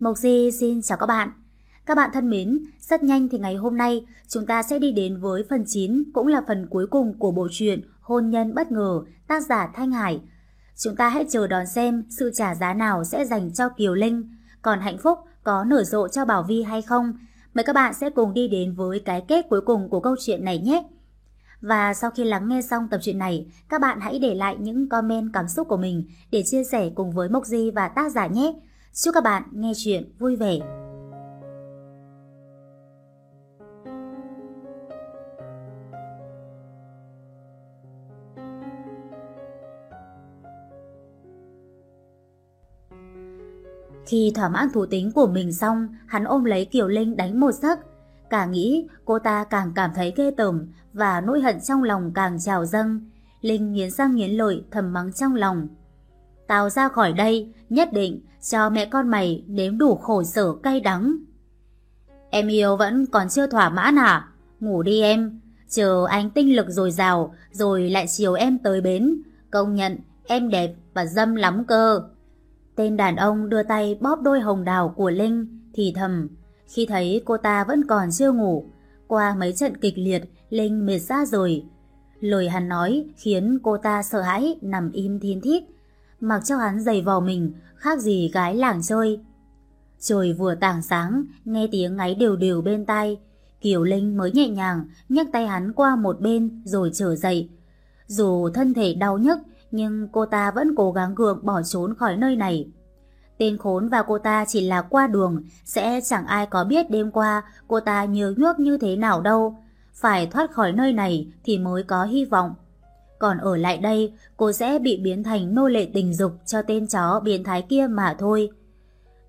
Mộc Di xin chào các bạn. Các bạn thân mến, rất nhanh thì ngày hôm nay chúng ta sẽ đi đến với phần 9 cũng là phần cuối cùng của bộ truyện Hôn nhân bất ngờ tác giả Thanh Hải. Chúng ta hãy chờ đón xem sự trả giá nào sẽ dành cho Kiều Linh, còn hạnh phúc có nở rộ cho Bảo Vi hay không. Mời các bạn sẽ cùng đi đến với cái kết cuối cùng của câu chuyện này nhé. Và sau khi lắng nghe xong tập truyện này, các bạn hãy để lại những comment cảm xúc của mình để chia sẻ cùng với Mộc Di và tác giả nhé. Chúc các bạn nghe chuyện vui vẻ. Khi thỏa mãn thú tính của mình xong, hắn ôm lấy Kiều Linh đánh một giấc. Càng nghĩ, cô ta càng cảm thấy ghê tởm và nỗi hận trong lòng càng trào dâng. Linh nghiến răng nghiến lợi thầm mắng trong lòng. Tao ra khỏi đây, nhất định cho mẹ con mày nếm đủ khổ sở cay đắng. Em yêu vẫn còn chưa thỏa mãn à? Ngủ đi em, chờ anh tinh lực dồi dào rồi lại chiều em tới bến. Công nhận em đẹp và dâm lắm cơ. Tên đàn ông đưa tay bóp đôi hồng đào của Linh, thì thầm. Khi thấy cô ta vẫn còn chưa ngủ, qua mấy trận kịch liệt, Linh mệt ra rồi. Lời hắn nói khiến cô ta sợ hãi nằm im thiên thiết Mặc cho hắn giày vào mình, khác gì gái làng chơi. Trời vừa tảng sáng, nghe tiếng ngáy đều đều bên tai. Kiều Linh mới nhẹ nhàng nhấc tay hắn qua một bên rồi trở dậy. Dù thân thể đau nhức, nhưng cô ta vẫn cố gắng gượng bỏ trốn khỏi nơi này. Tên khốn và cô ta chỉ là qua đường, sẽ chẳng ai có biết đêm qua cô ta nhớ nhuốc như thế nào đâu. Phải thoát khỏi nơi này thì mới có hy vọng. Còn ở lại đây, cô sẽ bị biến thành nô lệ tình dục cho tên chó biến thái kia mà thôi.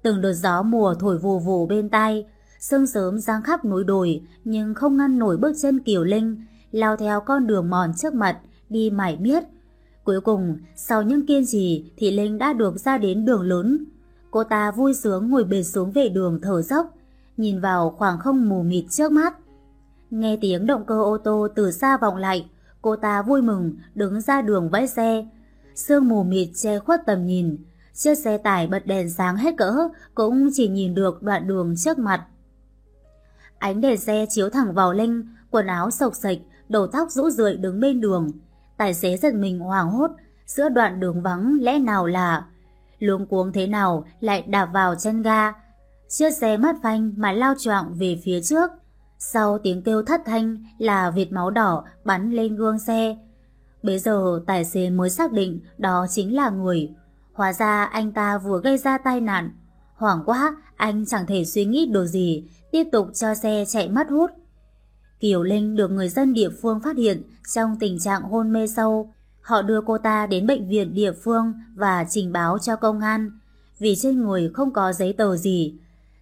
Từng đợt gió mùa thổi vù vù bên tai, sương sớm giang khắp núi đồi nhưng không ngăn nổi bước chân Kiều Linh, lao theo con đường mòn trước mặt, đi mải miết. Cuối cùng, sau những kiên trì thì Linh đã được ra đến đường lớn. Cô ta vui sướng ngồi bệt xuống về đường thở dốc, nhìn vào khoảng không mù mịt trước mắt. Nghe tiếng động cơ ô tô từ xa vọng lại, cô ta vui mừng đứng ra đường vẫy xe. Sương mù mịt che khuất tầm nhìn, chiếc xe tải bật đèn sáng hết cỡ cũng chỉ nhìn được đoạn đường trước mặt. Ánh đèn xe chiếu thẳng vào Linh, quần áo sộc sạch, đầu tóc rũ rượi đứng bên đường. Tài xế giật mình hoảng hốt, giữa đoạn đường vắng lẽ nào là... Luống cuống thế nào lại đạp vào chân ga. Chiếc xe mất phanh mà lao choạng về phía trước. Sau tiếng kêu thất thanh là vệt máu đỏ bắn lên gương xe. Bây giờ tài xế mới xác định đó chính là người. Hóa ra anh ta vừa gây ra tai nạn. Hoảng quá, anh chẳng thể suy nghĩ được gì, tiếp tục cho xe chạy mất hút. Kiều Linh được người dân địa phương phát hiện trong tình trạng hôn mê sâu. Họ đưa cô ta đến bệnh viện địa phương và trình báo cho công an, vì trên người không có giấy tờ gì.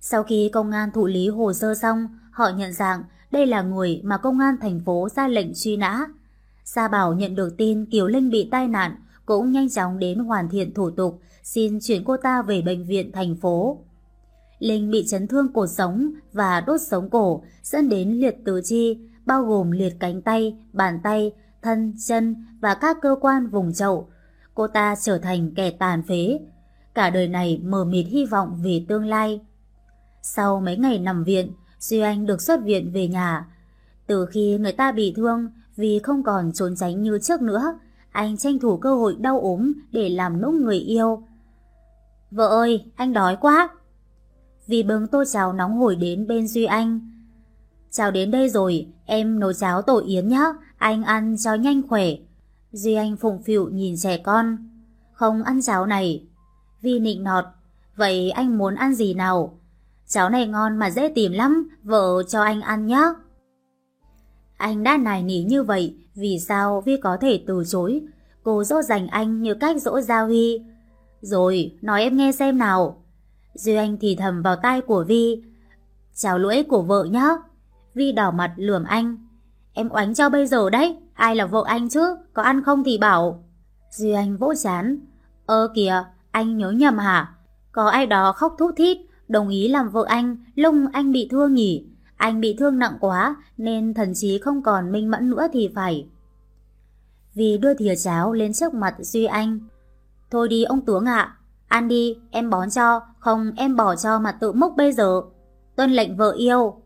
Sau khi công an thụ lý hồ sơ xong, họ nhận dạng đây là người mà công an thành phố ra lệnh truy nã. Sa Bảo nhận được tin Kiều Linh bị tai nạn, cũng nhanh chóng đến hoàn thiện thủ tục, xin chuyển cô ta về bệnh viện thành phố. Linh bị chấn thương cột sống và đốt sống cổ, dẫn đến liệt tứ chi, bao gồm liệt cánh tay, bàn tay, thân, chân và các cơ quan vùng chậu. Cô ta trở thành kẻ tàn phế. Cả đời này mờ mịt hy vọng về tương lai. Sau mấy ngày nằm viện, Duy Anh được xuất viện về nhà. Từ khi người ta bị thương, vì không còn trốn tránh như trước nữa, anh tranh thủ cơ hội đau ốm để làm nũng người yêu. Vợ ơi, anh đói quá. Vì bưng tô cháo nóng hổi đến bên Duy Anh. Chào đến đây rồi, em nấu cháo tổ yến nhá, anh ăn cho nhanh khỏe. Duy Anh phụng phịu nhìn trẻ con. Không ăn cháo này. Vi nịnh nọt. Vậy anh muốn ăn gì nào? Cháo này ngon mà dễ tìm lắm, vợ cho anh ăn nhé. Anh đã nài nỉ như vậy, vì sao Vi có thể từ chối? Cô dỗ dành anh như cách dỗ Gia Huy. Rồi, nói em nghe xem nào. Duy Anh thì thầm vào tai của Vi. Chào lưỡi của vợ nhé. Vi đỏ mặt lườm anh. Em oánh cho bây giờ đấy, ai là vợ anh chứ, có ăn không thì bảo. Duy Anh vỗ chán. Ơ kìa, anh nhớ nhầm hả? Có ai đó khóc thút thít, đồng ý làm vợ anh, lung anh bị thương nhỉ? Anh bị thương nặng quá, nên thần trí không còn minh mẫn nữa thì phải. Vì đưa thìa cháo lên trước mặt Duy Anh. Thôi đi ông tướng ạ. Ăn đi, em bón cho, không em bỏ cho mà tự múc bây giờ. Tuân lệnh vợ yêu.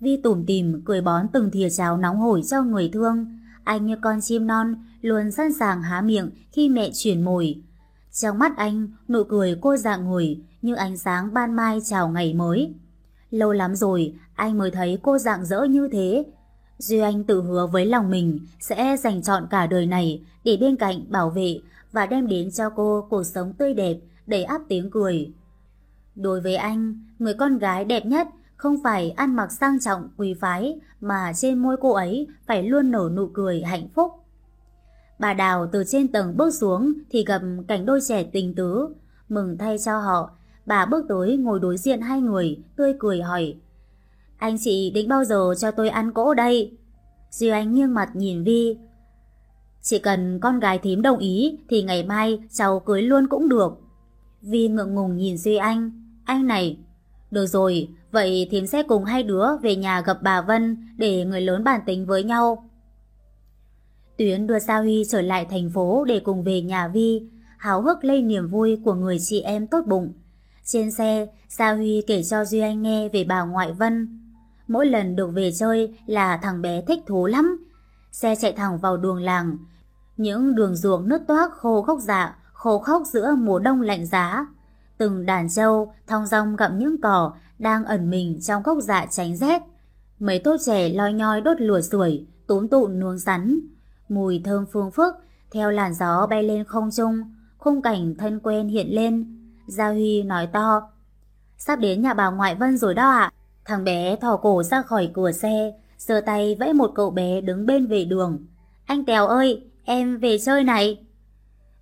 Vi tủm tìm cười bón từng thìa cháo nóng hổi cho người thương. Anh như con chim non, luôn sẵn sàng há miệng khi mẹ chuyển mồi. Trong mắt anh, nụ cười cô dạng ngồi như ánh sáng ban mai chào ngày mới. Lâu lắm rồi, anh mới thấy cô dạng dỡ như thế. Duy Anh tự hứa với lòng mình sẽ dành chọn cả đời này để bên cạnh bảo vệ và đem đến cho cô cuộc sống tươi đẹp, đầy áp tiếng cười. Đối với anh, người con gái đẹp nhất không phải ăn mặc sang trọng quý phái mà trên môi cô ấy phải luôn nở nụ cười hạnh phúc. Bà Đào từ trên tầng bước xuống thì gặp cảnh đôi trẻ tình tứ. Mừng thay cho họ, bà bước tới ngồi đối diện hai người, tươi cười hỏi. Anh chị định bao giờ cho tôi ăn cỗ đây? Duy Anh nghiêng mặt nhìn Vi. Chỉ cần con gái thím đồng ý thì ngày mai cháu cưới luôn cũng được. Vi ngượng ngùng nhìn Duy Anh. Anh này, được rồi, vậy thím sẽ cùng hai đứa về nhà gặp bà Vân để người lớn bàn tính với nhau. Tuyến đưa Sa Huy trở lại thành phố để cùng về nhà Vi, háo hức lây niềm vui của người chị em tốt bụng. Trên xe, Sa Huy kể cho Duy Anh nghe về bà ngoại Vân. Mỗi lần được về chơi là thằng bé thích thú lắm. Xe chạy thẳng vào đường làng. Những đường ruộng nứt toác khô khốc dạ, khô khốc giữa mùa đông lạnh giá. Từng đàn trâu thong dong gặm những cỏ đang ẩn mình trong gốc dạ tránh rét. Mấy tốt trẻ loi nhoi đốt lửa sưởi, túm tụn nuông sắn. Mùi thơm phương phức theo làn gió bay lên không trung, khung cảnh thân quen hiện lên. Gia Huy nói to, sắp đến nhà bà ngoại Vân rồi đó ạ. Thằng bé thò cổ ra khỏi cửa xe, giơ tay vẫy một cậu bé đứng bên về đường. Anh Tèo ơi, em về chơi này.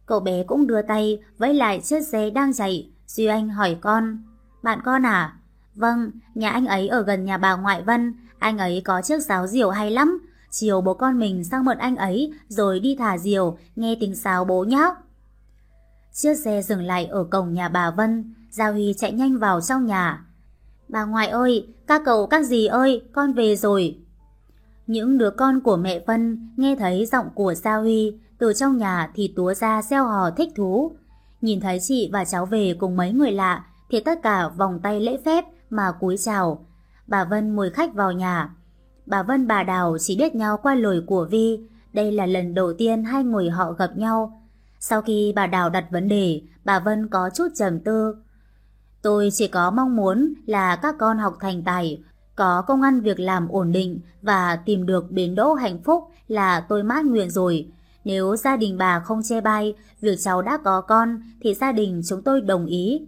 Cậu bé cũng đưa tay vẫy lại chiếc xe đang chạy. Duy Anh hỏi con, bạn con à? Vâng, nhà anh ấy ở gần nhà bà ngoại Vân, anh ấy có chiếc sáo diều hay lắm. Chiều bố con mình sang mượn anh ấy rồi đi thả diều, nghe tiếng sáo bố nhé. Chiếc xe dừng lại ở cổng nhà bà Vân, Gia Huy chạy nhanh vào trong nhà. Bà ngoại ơi, các cậu các dì ơi, con về rồi. Những đứa con của mẹ Vân nghe thấy giọng của Gia Huy từ trong nhà thì túa ra xeo hò thích thú. Nhìn thấy chị và cháu về cùng mấy người lạ thì tất cả vòng tay lễ phép mà cúi chào. Bà Vân mời khách vào nhà. Bà Vân bà Đào chỉ biết nhau qua lời của Vi. Đây là lần đầu tiên hai người họ gặp nhau. Sau khi bà Đào đặt vấn đề, bà Vân có chút trầm tư. Tôi chỉ có mong muốn là các con học thành tài, có công ăn việc làm ổn định và tìm được bến đỗ hạnh phúc là tôi mãn nguyện rồi. Nếu gia đình bà không che bai việc cháu đã có con thì gia đình chúng tôi đồng ý.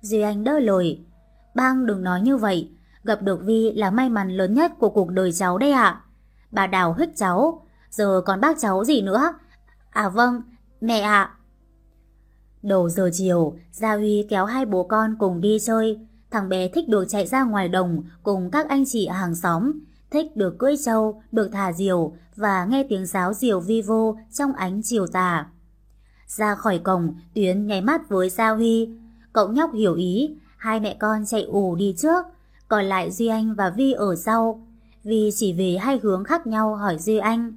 Duy Anh đỡ lời. Bang đừng nói như vậy. Gặp được Vi là may mắn lớn nhất của cuộc đời cháu đây ạ. Bà Đào hít cháu. Giờ còn bác cháu gì nữa? À vâng, mẹ ạ. Đầu giờ chiều, Gia Huy kéo hai bố con cùng đi chơi. Thằng bé thích được chạy ra ngoài đồng cùng các anh chị hàng xóm. Thích được cưỡi trâu, được thả diều và nghe tiếng sáo diều vi vô trong ánh chiều tà. Ra khỏi cổng, Tuyến nháy mắt với Gia Huy. Cậu nhóc hiểu ý, hai mẹ con chạy ù đi trước, còn lại Duy Anh và Vi ở sau. Vi chỉ về hai hướng khác nhau hỏi Duy Anh.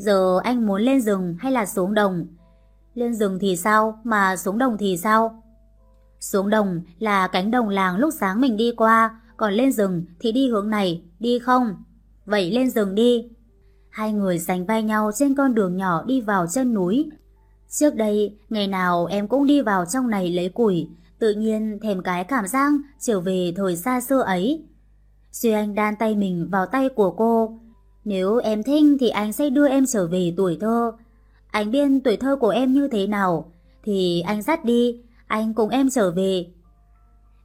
Giờ anh muốn lên rừng hay là xuống đồng? Lên rừng thì sao, mà xuống đồng thì sao? Xuống đồng là cánh đồng làng lúc sáng mình đi qua, còn lên rừng thì đi hướng này, đi không? Vậy lên rừng đi. Hai người sánh vai nhau trên con đường nhỏ đi vào chân núi. Trước đây, ngày nào em cũng đi vào trong này lấy củi, tự nhiên thèm cái cảm giác trở về thời xa xưa ấy. Duy Anh đan tay mình vào tay của cô. Nếu em thích thì anh sẽ đưa em trở về tuổi thơ. Anh biết tuổi thơ của em như thế nào, thì anh dắt đi, anh cùng em trở về.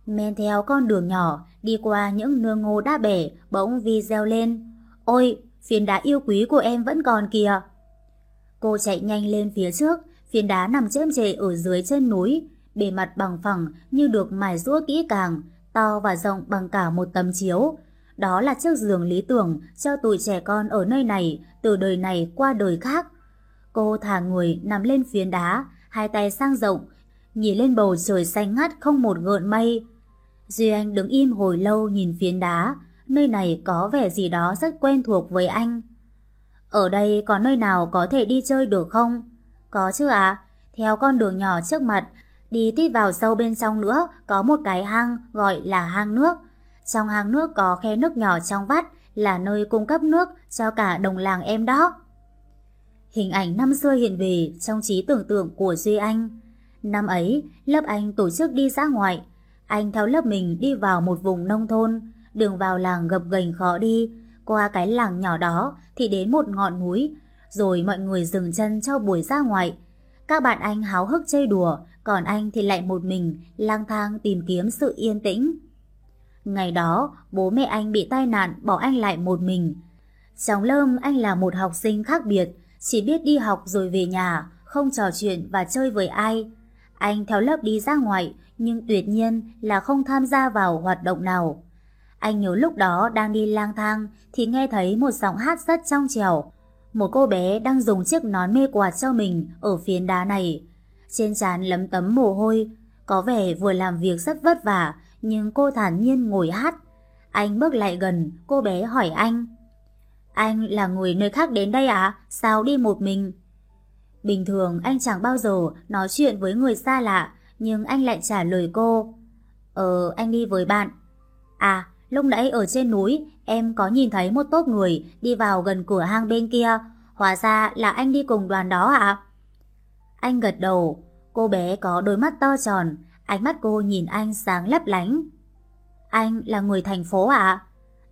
Men theo con đường nhỏ, đi qua những nương ngô đã bể, bỗng Vi reo lên. Ôi, phiến đá yêu quý của em vẫn còn kìa. Cô chạy nhanh lên phía trước, phiến đá nằm chêm chệ ở dưới chân núi, bề mặt bằng phẳng như được mài rũa kỹ càng, to và rộng bằng cả một tấm chiếu. Đó là chiếc giường lý tưởng cho tụi trẻ con ở nơi này, từ đời này qua đời khác. Cô thả người nằm lên phiến đá, hai tay sang rộng, nhìn lên bầu trời xanh ngắt không một gợn mây. Duy Anh đứng im hồi lâu nhìn phiến đá, nơi này có vẻ gì đó rất quen thuộc với anh. Ở đây có nơi nào có thể đi chơi được không? Có chứ ạ, theo con đường nhỏ trước mặt Đi tít vào sâu bên trong nữa có một cái hang gọi là hang nước. Trong hang nước có khe nước nhỏ trong vắt là nơi cung cấp nước cho cả đồng làng em đó. Hình ảnh năm xưa hiện về trong trí tưởng tượng của Duy Anh. Năm ấy, lớp anh tổ chức đi xã ngoại. Anh theo lớp mình đi vào một vùng nông thôn, đường vào làng gập ghềnh khó đi. Qua cái làng nhỏ đó thì đến một ngọn núi, rồi mọi người dừng chân cho buổi ra ngoại. Các bạn anh háo hức chơi đùa, còn anh thì lại một mình lang thang tìm kiếm sự yên tĩnh. Ngày đó, bố mẹ anh bị tai nạn bỏ anh lại một mình. Trong lớp anh là một học sinh khác biệt, chỉ biết đi học rồi về nhà, không trò chuyện và chơi với ai. Anh theo lớp đi ra ngoài, nhưng tuyệt nhiên là không tham gia vào hoạt động nào. Anh nhớ lúc đó đang đi lang thang thì nghe thấy một giọng hát rất trong trẻo. Một cô bé đang dùng chiếc nón mê quạt cho mình ở phiến đá này. Trên trán lấm tấm mồ hôi, có vẻ vừa làm việc rất vất vả, nhưng cô thản nhiên ngồi hát. Anh bước lại gần, cô bé hỏi anh. Anh là người nơi khác đến đây à? Sao đi một mình? Bình thường anh chẳng bao giờ nói chuyện với người xa lạ, nhưng anh lại trả lời cô. Ờ, anh đi với bạn. À, lúc nãy ở trên núi, em có nhìn thấy một tốp người đi vào gần cửa hang bên kia. Hóa ra là anh đi cùng đoàn đó ạ? Anh gật đầu, cô bé có đôi mắt to tròn, ánh mắt cô nhìn anh sáng lấp lánh. Anh là người thành phố ạ?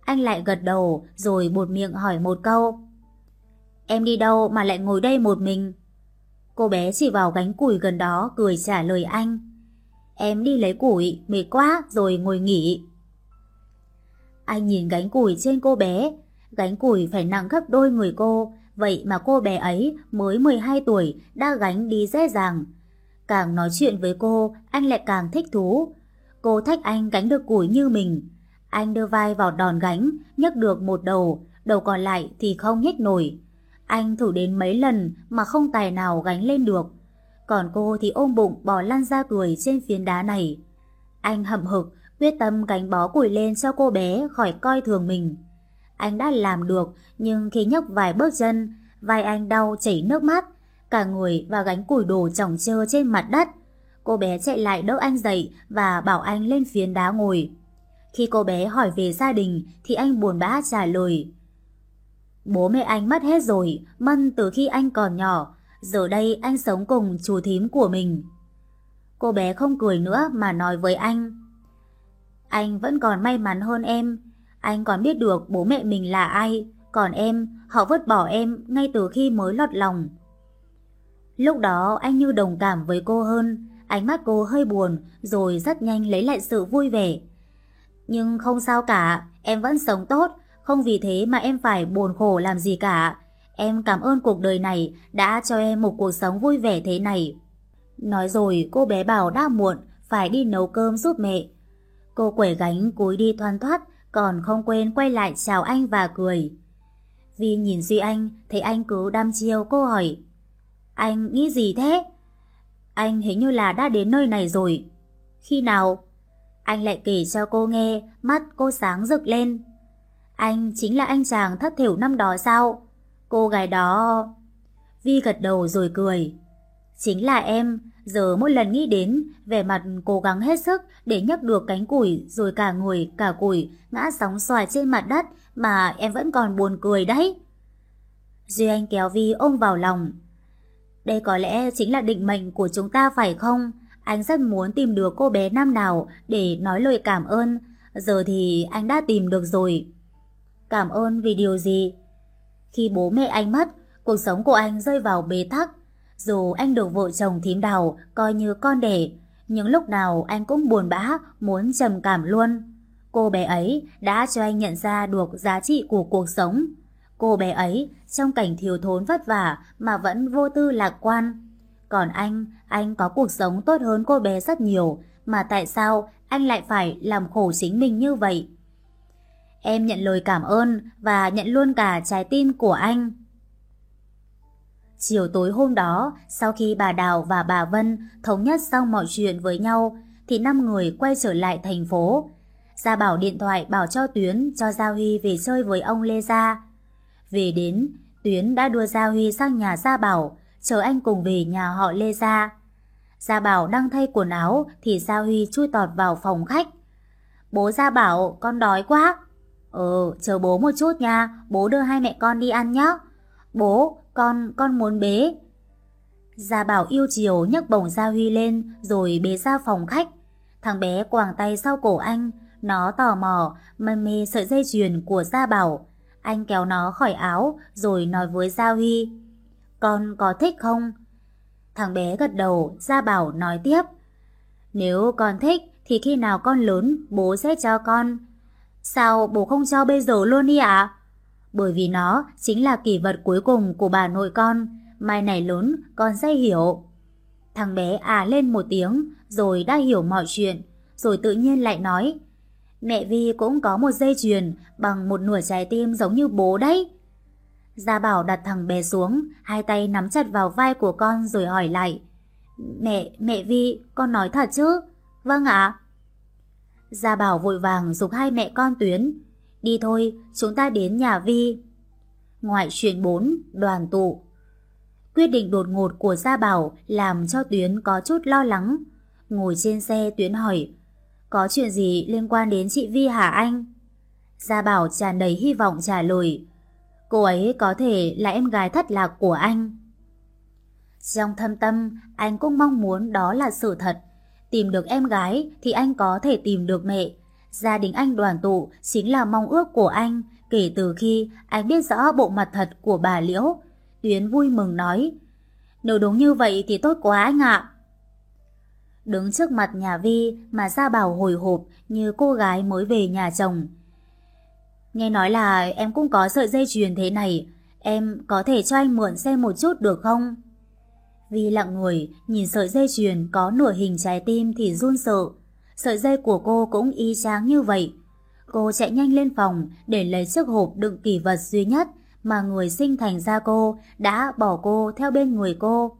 Anh lại gật đầu rồi buột miệng hỏi một câu. Em đi đâu mà lại ngồi đây một mình? Cô bé chỉ vào gánh củi gần đó cười trả lời anh. Em đi lấy củi, mệt quá rồi ngồi nghỉ. Anh nhìn gánh củi trên cô bé, gánh củi phải nặng gấp đôi người cô, vậy mà cô bé ấy mới 12 tuổi đã gánh đi dễ dàng. Càng nói chuyện với cô, anh lại càng thích thú. Cô thách anh gánh được củi như mình. Anh đưa vai vào đòn gánh, nhấc được một đầu, đầu còn lại thì không nhích nổi. Anh thử đến mấy lần mà không tài nào gánh lên được. Còn cô thì ôm bụng bò lăn ra cười trên phiến đá này. Anh hậm hực, quyết tâm gánh bó củi lên cho cô bé khỏi coi thường mình. Anh đã làm được, nhưng khi nhấc vài bước chân, vai anh đau chảy nước mắt, cả người và gánh củi đồ chỏng chơ trên mặt đất. Cô bé chạy lại đỡ anh dậy và bảo anh lên phiến đá ngồi. Khi cô bé hỏi về gia đình thì anh buồn bã trả lời. Bố mẹ anh mất hết rồi, Mân từ khi anh còn nhỏ, giờ đây anh sống cùng chú thím của mình. Cô bé không cười nữa mà nói với anh. Anh vẫn còn may mắn hơn em, anh còn biết được bố mẹ mình là ai, còn em, họ vứt bỏ em ngay từ khi mới lọt lòng. Lúc đó anh như đồng cảm với cô hơn, ánh mắt cô hơi buồn rồi rất nhanh lấy lại sự vui vẻ. Nhưng không sao cả, em vẫn sống tốt, không vì thế mà em phải buồn khổ làm gì cả. Em cảm ơn cuộc đời này đã cho em một cuộc sống vui vẻ thế này. Nói rồi cô bé bảo đã muộn, phải đi nấu cơm giúp mẹ. Cô quẩy gánh cúi đi thoăn thoát, còn không quên quay lại chào anh và cười. Vì nhìn Duy Anh, thấy anh cứ đăm chiêu cô hỏi. Anh nghĩ gì thế? Anh hình như là đã đến nơi này rồi. Khi nào? Anh lại kể cho cô nghe, mắt cô sáng rực lên. Anh chính là anh chàng thất thiểu năm đó sao? Cô gái đó... Vi gật đầu rồi cười. Chính là em, giờ mỗi lần nghĩ đến, vẻ mặt cố gắng hết sức để nhấc được cánh củi rồi cả người, cả củi ngã sóng xoài trên mặt đất mà em vẫn còn buồn cười đấy. Duy Anh kéo Vi ôm vào lòng. Đây có lẽ chính là định mệnh của chúng ta phải không? Anh rất muốn tìm được cô bé năm nào để nói lời cảm ơn. Giờ thì anh đã tìm được rồi. Cảm ơn vì điều gì? Khi bố mẹ anh mất, cuộc sống của anh rơi vào bế tắc. Dù anh được vợ chồng thím đào coi như con đẻ, nhưng lúc nào anh cũng buồn bã, muốn trầm cảm luôn. Cô bé ấy đã cho anh nhận ra được giá trị của cuộc sống. Cô bé ấy trong cảnh thiếu thốn vất vả mà vẫn vô tư lạc quan. Còn anh, anh có cuộc sống tốt hơn cô bé rất nhiều, mà tại sao anh lại phải làm khổ chính mình như vậy? Em nhận lời cảm ơn và nhận luôn cả trái tim của anh. Chiều tối hôm đó, sau khi bà Đào và bà Vân thống nhất xong mọi chuyện với nhau, thì năm người quay trở lại thành phố. Gia Bảo điện thoại bảo cho Tuyến cho Gia Huy về chơi với ông Lê Gia. Về đến, Tuyến đã đưa Gia Huy sang nhà Gia Bảo, chờ anh cùng về nhà họ Lê Gia. Gia Bảo đang thay quần áo thì Gia Huy chui tọt vào phòng khách. Bố Gia Bảo, con đói quá. Ừ, chờ bố một chút nha, bố đưa hai mẹ con đi ăn nhé. Bố, con, con muốn bế. Gia Bảo yêu chiều nhấc bổng Gia Huy lên rồi bế ra phòng khách. Thằng bé quàng tay sau cổ anh, nó tò mò, mê mê sợi dây chuyền của Gia Bảo. Anh kéo nó khỏi áo rồi nói với Gia Huy. Con có thích không? Thằng bé gật đầu, Gia Bảo nói tiếp. Nếu con thích thì khi nào con lớn bố sẽ cho con. Sao bố không cho bây giờ luôn đi ạ? Bởi vì nó chính là kỷ vật cuối cùng của bà nội con. Mai này lớn con sẽ hiểu. Thằng bé à lên một tiếng rồi đã hiểu mọi chuyện. Rồi tự nhiên lại nói. Mẹ Vi cũng có một dây chuyền bằng một nửa trái tim giống như bố đấy. Gia Bảo đặt thằng bé xuống, hai tay nắm chặt vào vai của con rồi hỏi lại. Mẹ, mẹ Vi, con nói thật chứ? Vâng ạ. Gia Bảo vội vàng dục hai mẹ con Tuyến. Đi thôi, chúng ta đến nhà Vi. Ngoại chuyện 4, đoàn tụ. Quyết định đột ngột của Gia Bảo làm cho Tuyến có chút lo lắng. Ngồi trên xe Tuyến hỏi, có chuyện gì liên quan đến chị Vi hả anh? Gia Bảo tràn đầy hy vọng trả lời, cô ấy có thể là em gái thất lạc của anh. Trong thâm tâm, anh cũng mong muốn đó là sự thật. Tìm được em gái thì anh có thể tìm được mẹ. Gia đình anh đoàn tụ chính là mong ước của anh kể từ khi anh biết rõ bộ mặt thật của bà Liễu. Tuyến vui mừng nói, nếu đúng như vậy thì tốt quá anh ạ. Đứng trước mặt nhà Vi mà ra Bảo hồi hộp như cô gái mới về nhà chồng. Nghe nói là em cũng có sợi dây chuyền thế này, em có thể cho anh mượn xem một chút được không? Vi lặng người, nhìn sợi dây chuyền có nửa hình trái tim thì run sợ. Sợi dây của cô cũng y chang như vậy. Cô chạy nhanh lên phòng để lấy chiếc hộp đựng kỷ vật duy nhất mà người sinh thành ra cô đã bỏ cô theo bên người cô.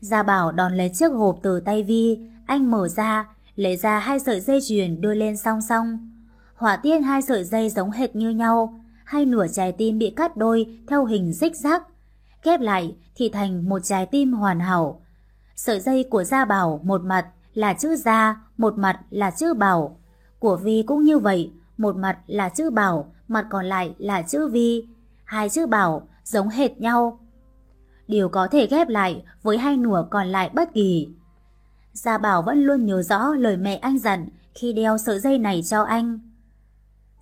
Gia Bảo đón lấy chiếc hộp từ tay Vi, anh mở ra, lấy ra hai sợi dây chuyền đưa lên song song. Hỏa tiết hai sợi dây giống hệt như nhau, hai nửa trái tim bị cắt đôi theo hình xích rác. Ghép lại thì thành một trái tim hoàn hảo. Sợi dây của Gia Bảo một mặt là chữ Gia, một mặt là chữ Bảo. Của Vi cũng như vậy, một mặt là chữ Bảo, mặt còn lại là chữ Vi. Hai chữ Bảo giống hệt nhau. Điều có thể ghép lại với hai nửa còn lại bất kỳ. Gia Bảo vẫn luôn nhớ rõ lời mẹ anh dặn khi đeo sợi dây này cho anh.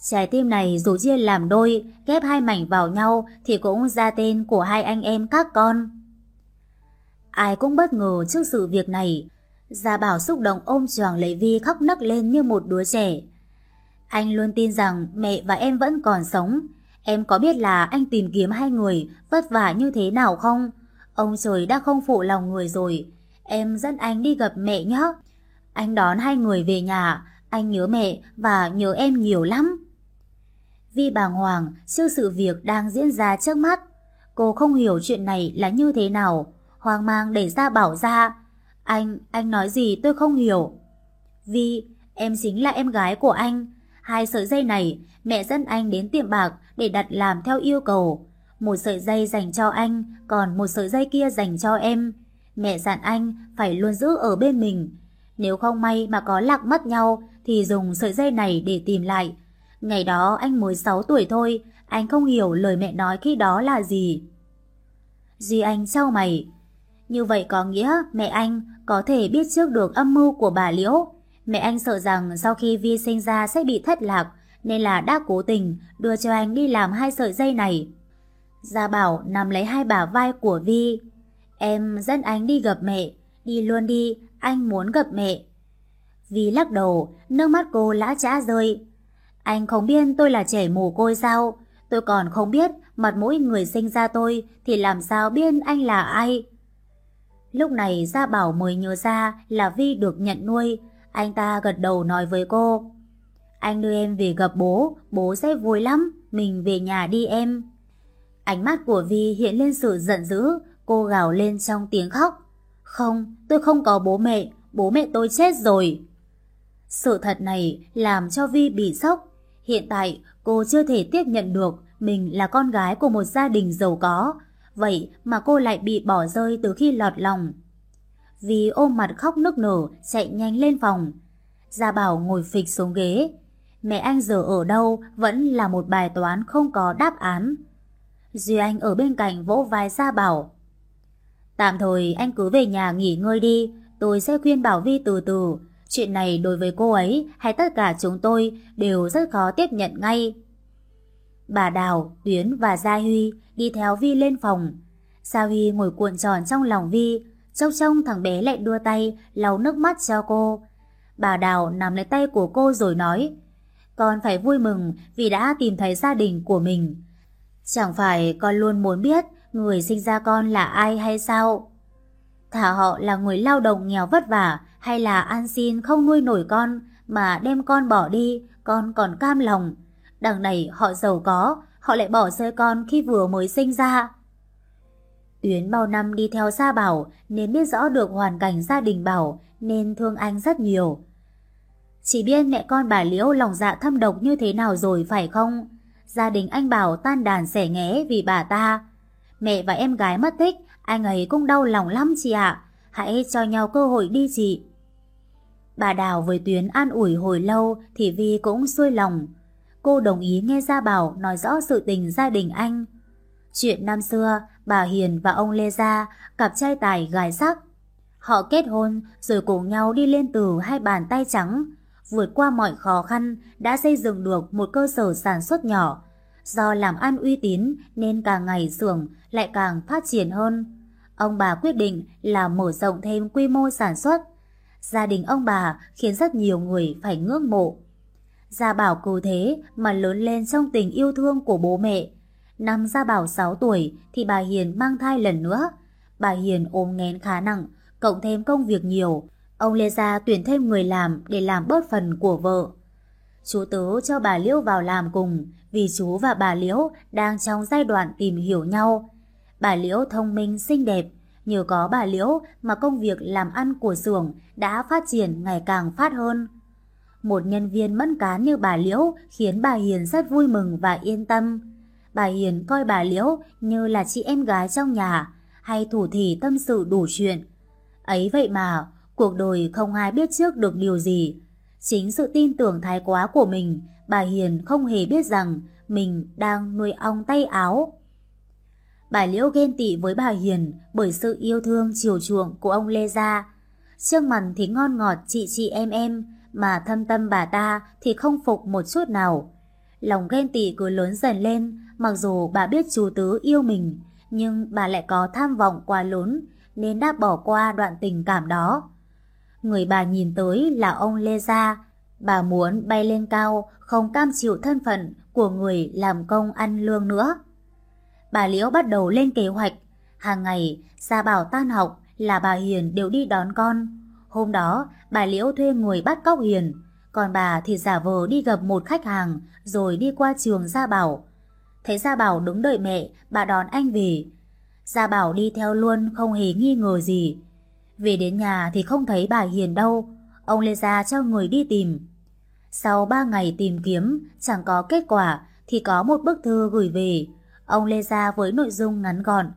Trái tim này dù chia làm đôi, ghép hai mảnh vào nhau thì cũng ra tên của hai anh em các con. Ai cũng bất ngờ trước sự việc này. Gia Bảo xúc động ôm choàng lấy Vi khóc nấc lên như một đứa trẻ. Anh luôn tin rằng mẹ và em vẫn còn sống. Em có biết là anh tìm kiếm hai người vất vả như thế nào không? Ông trời đã không phụ lòng người rồi. Em dẫn anh đi gặp mẹ nhé. Anh đón hai người về nhà. Anh nhớ mẹ và nhớ em nhiều lắm. Vi bàng hoàng trước sự việc đang diễn ra trước mắt. Cô không hiểu chuyện này là như thế nào. Hoang mang đẩy ra bảo ra. Anh, anh nói gì tôi không hiểu. Vi, em chính là em gái của anh. Hai sợi dây này, mẹ dẫn anh đến tiệm bạc để đặt làm theo yêu cầu. Một sợi dây dành cho anh, còn một sợi dây kia dành cho em. Mẹ dặn anh phải luôn giữ ở bên mình. Nếu không may mà có lạc mất nhau thì dùng sợi dây này để tìm lại. Ngày đó anh mới 6 tuổi thôi, anh không hiểu lời mẹ nói khi đó là gì. Duy Anh trao mày. Như vậy có nghĩa mẹ anh có thể biết trước được âm mưu của bà Liễu. Mẹ anh sợ rằng sau khi Vi sinh ra sẽ bị thất lạc, nên là đã cố tình đưa cho anh đi làm hai sợi dây này. Gia Bảo nằm lấy hai bả vai của Vi. Em dẫn anh đi gặp mẹ, đi luôn đi, anh muốn gặp mẹ. Vi lắc đầu, nước mắt cô lã chã rơi. Anh không biết tôi là trẻ mồ côi sao? Tôi còn không biết mặt mũi người sinh ra tôi thì làm sao biết anh là ai? Lúc này Gia Bảo mới nhớ ra là Vi được nhận nuôi. Anh ta gật đầu nói với cô. Anh đưa em về gặp bố, bố sẽ vui lắm, mình về nhà đi em. Ánh mắt của Vi hiện lên sự giận dữ, cô gào lên trong tiếng khóc. Không, tôi không có bố mẹ, bố mẹ tôi chết rồi. Sự thật này làm cho Vi bị sốc. Hiện tại cô chưa thể tiếp nhận được mình là con gái của một gia đình giàu có, vậy mà cô lại bị bỏ rơi từ khi lọt lòng vì ôm mặt khóc nức nở chạy nhanh lên phòng. Gia Bảo ngồi phịch xuống ghế. Mẹ anh giờ ở đâu vẫn là một bài toán không có đáp án. Duy Anh ở bên cạnh vỗ vai Gia Bảo. Tạm thời anh cứ về nhà nghỉ ngơi đi, tôi sẽ khuyên Bảo Vi từ từ. Chuyện này đối với cô ấy hay tất cả chúng tôi đều rất khó tiếp nhận ngay. Bà Đào, Tuyến và Gia Huy đi theo Vi lên phòng. Gia Huy ngồi cuộn tròn trong lòng Vi, trông trông thằng bé lại đưa tay lau nước mắt cho cô. Bà Đào nắm lấy tay của cô rồi nói Con phải vui mừng vì đã tìm thấy gia đình của mình. Chẳng phải con luôn muốn biết người sinh ra con là ai hay sao? Thả họ là người lao động nghèo vất vả hay là ăn xin không nuôi nổi con mà đem con bỏ đi, con còn cam lòng. Đằng này họ giàu có, họ lại bỏ rơi con khi vừa mới sinh ra. Tuyến bao năm đi theo gia Bảo nên biết rõ được hoàn cảnh gia đình Bảo nên thương anh rất nhiều. Chỉ biết mẹ con bà Liễu lòng dạ thâm độc như thế nào rồi phải không? Gia đình anh Bảo tan đàn xẻ nghé vì bà ta. Mẹ và em gái mất tích, anh ấy cũng đau lòng lắm chị ạ. Hãy cho nhau cơ hội đi chị. Bà Đào với Tuyến an ủi hồi lâu thì Vi cũng xuôi lòng. Cô đồng ý nghe Gia Bảo nói rõ sự tình gia đình anh. Chuyện năm xưa, bà Hiền và ông Lê Gia, cặp trai tài gái sắc. Họ kết hôn rồi cùng nhau đi lên từ hai bàn tay trắng, vượt qua mọi khó khăn đã xây dựng được một cơ sở sản xuất nhỏ. Do làm ăn uy tín nên càng ngày xưởng lại càng phát triển hơn. Ông bà quyết định là mở rộng thêm quy mô sản xuất. Gia đình ông bà khiến rất nhiều người phải ngưỡng mộ. Gia Bảo cứ thế mà lớn lên trong tình yêu thương của bố mẹ. Năm Gia Bảo 6 tuổi thì bà Hiền mang thai lần nữa. Bà Hiền ôm nghén khá nặng, cộng thêm công việc nhiều. Ông Lê Gia tuyển thêm người làm để làm bớt phần của vợ. Chú Tứ cho bà Liễu vào làm cùng vì chú và bà Liễu đang trong giai đoạn tìm hiểu nhau. Bà Liễu thông minh xinh đẹp, nhờ có bà Liễu mà công việc làm ăn của xưởng đã phát triển ngày càng phát hơn. Một nhân viên mẫn cán như bà Liễu khiến bà Hiền rất vui mừng và yên tâm. Bà Hiền coi bà Liễu như là chị em gái trong nhà, hay thủ thỉ tâm sự đủ chuyện. Ấy vậy mà, cuộc đời không ai biết trước được điều gì. Chính sự tin tưởng thái quá của mình, bà Hiền không hề biết rằng mình đang nuôi ong tay áo. Bà Liễu ghen tị với bà Hiền bởi sự yêu thương chiều chuộng của ông Lê Gia. Trước mặt thì ngon ngọt chị chị em em, mà thâm tâm bà ta thì không phục một chút nào. Lòng ghen tị cứ lớn dần lên, mặc dù bà biết chú Tứ yêu mình, nhưng bà lại có tham vọng quá lớn, nên đã bỏ qua đoạn tình cảm đó. Người bà nhìn tới là ông Lê Gia, bà muốn bay lên cao, không cam chịu thân phận của người làm công ăn lương nữa. Bà Liễu bắt đầu lên kế hoạch, hàng ngày Gia Bảo tan học là bà Hiền đều đi đón con. Hôm đó, bà Liễu thuê người bắt cóc Hiền, còn bà thì giả vờ đi gặp một khách hàng rồi đi qua trường Gia Bảo. Thấy Gia Bảo đứng đợi mẹ, bà đón anh về. Gia Bảo đi theo luôn không hề nghi ngờ gì. Về đến nhà thì không thấy bà Hiền đâu, ông Lê Gia cho người đi tìm. Sau 3 ngày tìm kiếm, chẳng có kết quả thì có một bức thư gửi về. Ông Lê Gia với nội dung ngắn gọn.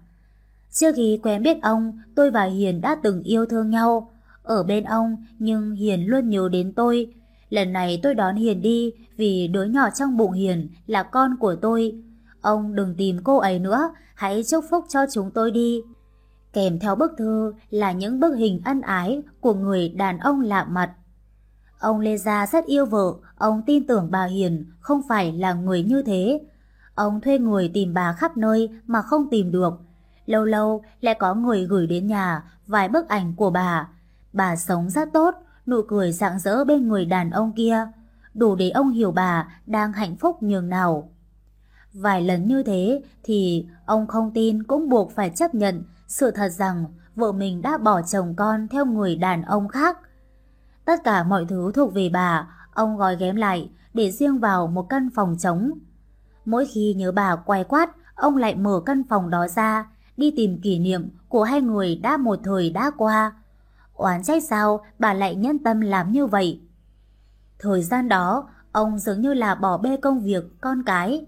Trước khi quen biết ông, tôi và Hiền đã từng yêu thương nhau. Ở bên ông, nhưng Hiền luôn nhớ đến tôi. Lần này tôi đón Hiền đi vì đứa nhỏ trong bụng Hiền là con của tôi. Ông đừng tìm cô ấy nữa, hãy chúc phúc cho chúng tôi đi. Kèm theo bức thư là những bức hình ân ái của người đàn ông lạ mặt. Ông Lê Gia rất yêu vợ, ông tin tưởng bà Hiền không phải là người như thế. Ông thuê người tìm bà khắp nơi mà không tìm được. Lâu lâu lại có người gửi đến nhà vài bức ảnh của bà. Bà sống rất tốt, nụ cười rạng rỡ bên người đàn ông kia. Đủ để ông hiểu bà đang hạnh phúc nhường nào. Vài lần như thế thì ông không tin cũng buộc phải chấp nhận sự thật rằng vợ mình đã bỏ chồng con theo người đàn ông khác. Tất cả mọi thứ thuộc về bà, ông gói ghém lại để riêng vào một căn phòng trống. Mỗi khi nhớ bà quay quát, ông lại mở căn phòng đó ra, đi tìm kỷ niệm của hai người đã một thời đã qua. Oán trách sao bà lại nhân tâm làm như vậy? Thời gian đó, ông dường như là bỏ bê công việc, con cái.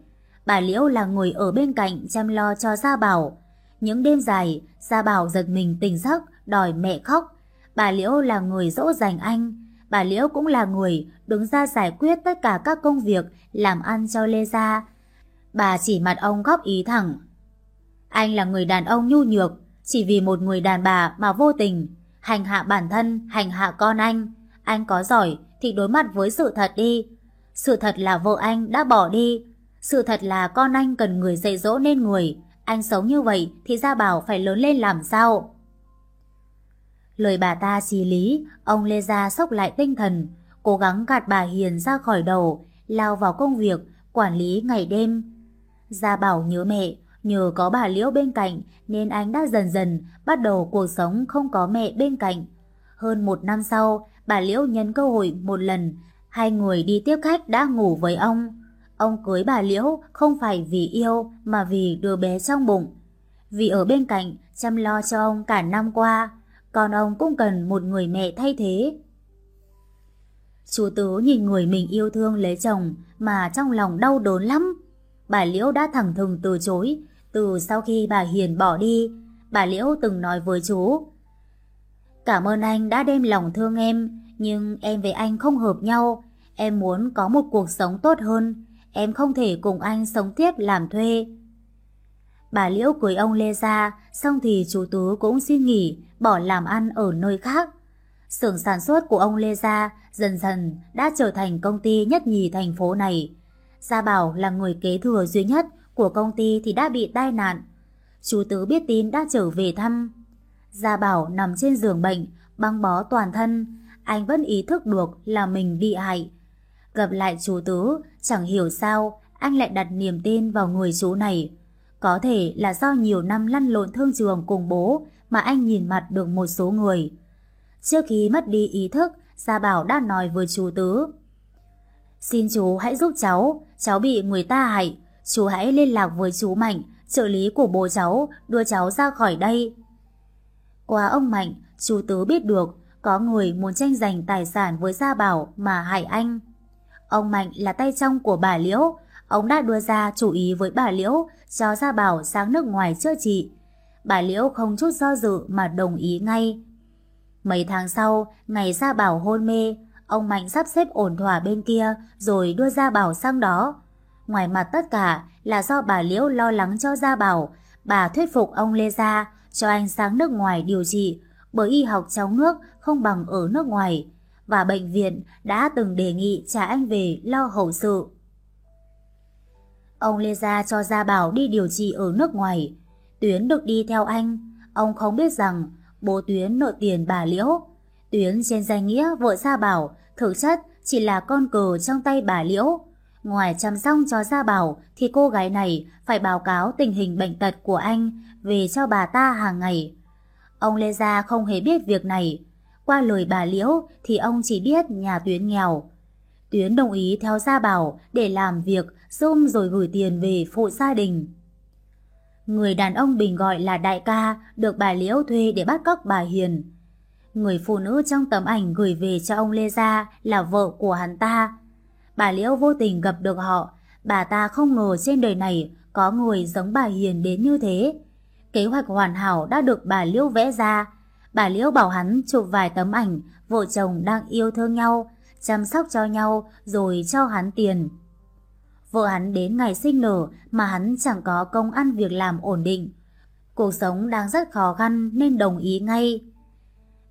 Bà Liễu là người ở bên cạnh chăm lo cho Gia Bảo. Những đêm dài, Gia Bảo giật mình tỉnh giấc, đòi mẹ khóc. Bà Liễu là người dỗ dành anh. Bà Liễu cũng là người đứng ra giải quyết tất cả các công việc làm ăn cho Lê Gia. Bà chỉ mặt ông góp ý thẳng. Anh là người đàn ông nhu nhược, chỉ vì một người đàn bà mà vô tình, hành hạ bản thân, hành hạ con anh. Anh có giỏi thì đối mặt với sự thật đi. Sự thật là vợ anh đã bỏ đi. Sự thật là con anh cần người dạy dỗ nên người. Anh sống như vậy thì Gia Bảo phải lớn lên làm sao? Lời bà ta chỉ lý, ông Lê Gia sốc lại tinh thần, cố gắng gạt bà Hiền ra khỏi đầu, lao vào công việc, quản lý ngày đêm. Gia Bảo nhớ mẹ, nhờ có bà Liễu bên cạnh nên anh đã dần dần bắt đầu cuộc sống không có mẹ bên cạnh. Hơn một năm sau, bà Liễu nhân cơ hội một lần, hai người đi tiếp khách đã ngủ với ông. Ông cưới bà Liễu không phải vì yêu mà vì đứa bé trong bụng. Vì ở bên cạnh chăm lo cho ông cả năm qua, còn ông cũng cần một người mẹ thay thế. Chú Tứ nhìn người mình yêu thương lấy chồng mà trong lòng đau đớn lắm. Bà Liễu đã thẳng thừng từ chối, từ sau khi bà Hiền bỏ đi, bà Liễu từng nói với chú. Cảm ơn anh đã đem lòng thương em, nhưng em với anh không hợp nhau. Em muốn có một cuộc sống tốt hơn, em không thể cùng anh sống tiếp làm thuê. Bà Liễu cưới ông Lê ra, xong thì chú Tứ cũng xin nghỉ, bỏ làm ăn ở nơi khác. Xưởng sản xuất của ông Lê Gia dần dần đã trở thành công ty nhất nhì thành phố này. Gia Bảo là người kế thừa duy nhất của công ty thì đã bị tai nạn. Chú Tứ biết tin đã trở về thăm. Gia Bảo nằm trên giường bệnh, băng bó toàn thân. Anh vẫn ý thức được là mình bị hại. Gặp lại chú Tứ, chẳng hiểu sao anh lại đặt niềm tin vào người chú này. Có thể là do nhiều năm lăn lộn thương trường cùng bố mà anh nhìn mặt được một số người. Trước khi mất đi ý thức, Gia Bảo đã nói với chú Tứ. Xin chú hãy giúp cháu, cháu bị người ta hại. Chú hãy liên lạc với chú Mạnh, trợ lý của bố cháu, đưa cháu ra khỏi đây. Qua ông Mạnh, chú Tứ biết được có người muốn tranh giành tài sản với Gia Bảo mà hại anh. Ông Mạnh là tay trong của bà Liễu, ông đã đưa ra chủ ý với bà Liễu cho Gia Bảo sang nước ngoài chữa trị. Bà Liễu không chút do dự mà đồng ý ngay. Mấy tháng sau, ngày Gia Bảo hôn mê, ông Mạnh sắp xếp ổn thỏa bên kia rồi đưa Gia Bảo sang đó. Ngoài mặt tất cả là do bà Liễu lo lắng cho Gia Bảo, bà thuyết phục ông Lê Gia cho anh sang nước ngoài điều trị bởi y học trong nước không bằng ở nước ngoài và bệnh viện đã từng đề nghị trả anh về lo hậu sự. Ông Lê Gia cho Gia Bảo đi điều trị ở nước ngoài. Tuyến được đi theo anh. Ông không biết rằng bố Tuyến nợ tiền bà Liễu. Tuyến trên danh nghĩa vợ Gia Bảo thực chất chỉ là con cờ trong tay bà Liễu. Ngoài chăm sóc cho Gia Bảo thì cô gái này phải báo cáo tình hình bệnh tật của anh về cho bà ta hàng ngày. Ông Lê Gia không hề biết việc này. Qua lời bà Liễu thì ông chỉ biết nhà Tuyến nghèo. Tuyến đồng ý theo Gia Bảo để làm việc Dung rồi gửi tiền về phụ gia đình. Người đàn ông Bình gọi là đại ca được bà Liễu thuê để bắt cóc bà Hiền. Người phụ nữ trong tấm ảnh gửi về cho ông Lê Gia là vợ của hắn ta. Bà Liễu vô tình gặp được họ, bà ta không ngờ trên đời này có người giống bà Hiền đến như thế. Kế hoạch hoàn hảo đã được bà Liễu vẽ ra. Bà Liễu bảo hắn chụp vài tấm ảnh vợ chồng đang yêu thương nhau, chăm sóc cho nhau rồi cho hắn tiền. Vợ hắn đến ngày sinh nở mà hắn chẳng có công ăn việc làm ổn định. Cuộc sống đang rất khó khăn nên đồng ý ngay.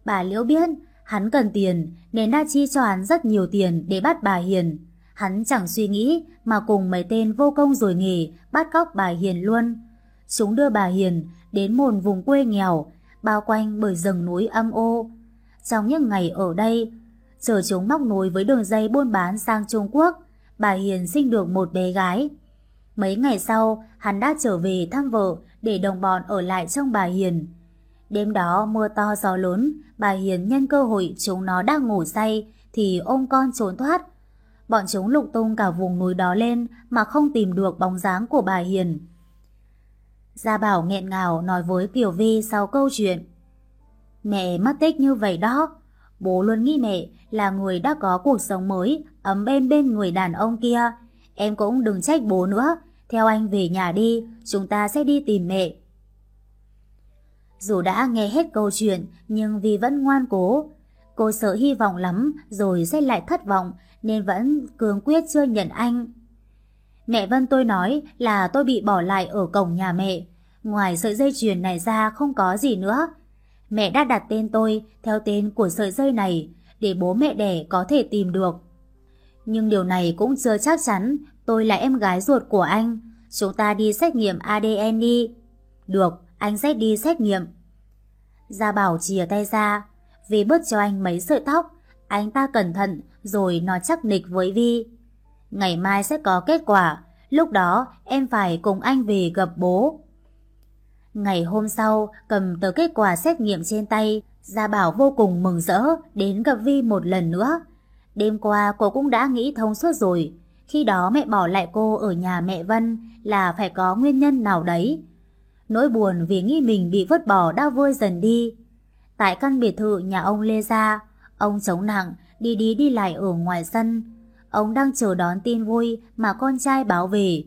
Bà Liễu biết hắn cần tiền nên đã chi cho hắn rất nhiều tiền để bắt bà Hiền. Hắn chẳng suy nghĩ mà cùng mấy tên vô công rồi nghề bắt cóc bà Hiền luôn. Chúng đưa bà Hiền đến một vùng quê nghèo, bao quanh bởi rừng núi âm ô. Trong những ngày ở đây, chờ chúng móc nối với đường dây buôn bán sang Trung Quốc, bà Hiền sinh được một bé gái. Mấy ngày sau, hắn đã trở về thăm vợ để đồng bọn ở lại trong bà Hiền. Đêm đó mưa to gió lớn, bà Hiền nhân cơ hội chúng nó đang ngủ say thì ôm con trốn thoát. Bọn chúng lục tung cả vùng núi đó lên mà không tìm được bóng dáng của bà Hiền. Gia Bảo nghẹn ngào nói với Kiều Vi sau câu chuyện. Mẹ mất tích như vậy đó. Bố luôn nghĩ mẹ là người đã có cuộc sống mới, ấm êm bên người đàn ông kia. Em cũng đừng trách bố nữa. Theo anh về nhà đi, chúng ta sẽ đi tìm mẹ. Dù đã nghe hết câu chuyện nhưng vì vẫn ngoan cố. Cô sợ hy vọng lắm rồi sẽ lại thất vọng nên vẫn cường quyết chưa nhận anh. Mẹ Vân tôi nói là tôi bị bỏ lại ở cổng nhà mẹ. Ngoài sợi dây chuyền này ra không có gì nữa. Mẹ đã đặt tên tôi theo tên của sợi dây này để bố mẹ đẻ có thể tìm được. Nhưng điều này cũng chưa chắc chắn tôi là em gái ruột của anh. Chúng ta đi xét nghiệm ADN đi. Được, anh sẽ đi xét nghiệm. Gia Bảo chìa tay ra, vì bớt cho anh mấy sợi tóc, anh ta cẩn thận rồi nói chắc nịch với Vi. Ngày mai sẽ có kết quả, lúc đó em phải cùng anh về gặp bố. Ngày hôm sau, cầm tờ kết quả xét nghiệm trên tay, Gia Bảo vô cùng mừng rỡ đến gặp Vi một lần nữa. Đêm qua cô cũng đã nghĩ thông suốt rồi, khi đó mẹ bỏ lại cô ở nhà mẹ Vân là phải có nguyên nhân nào đấy. Nỗi buồn vì nghĩ mình bị vứt bỏ đã vơi dần đi. Tại căn biệt thự nhà ông Lê Gia, ông chống nặng, đi đi đi lại ở ngoài sân. Ông đang chờ đón tin vui mà con trai báo về.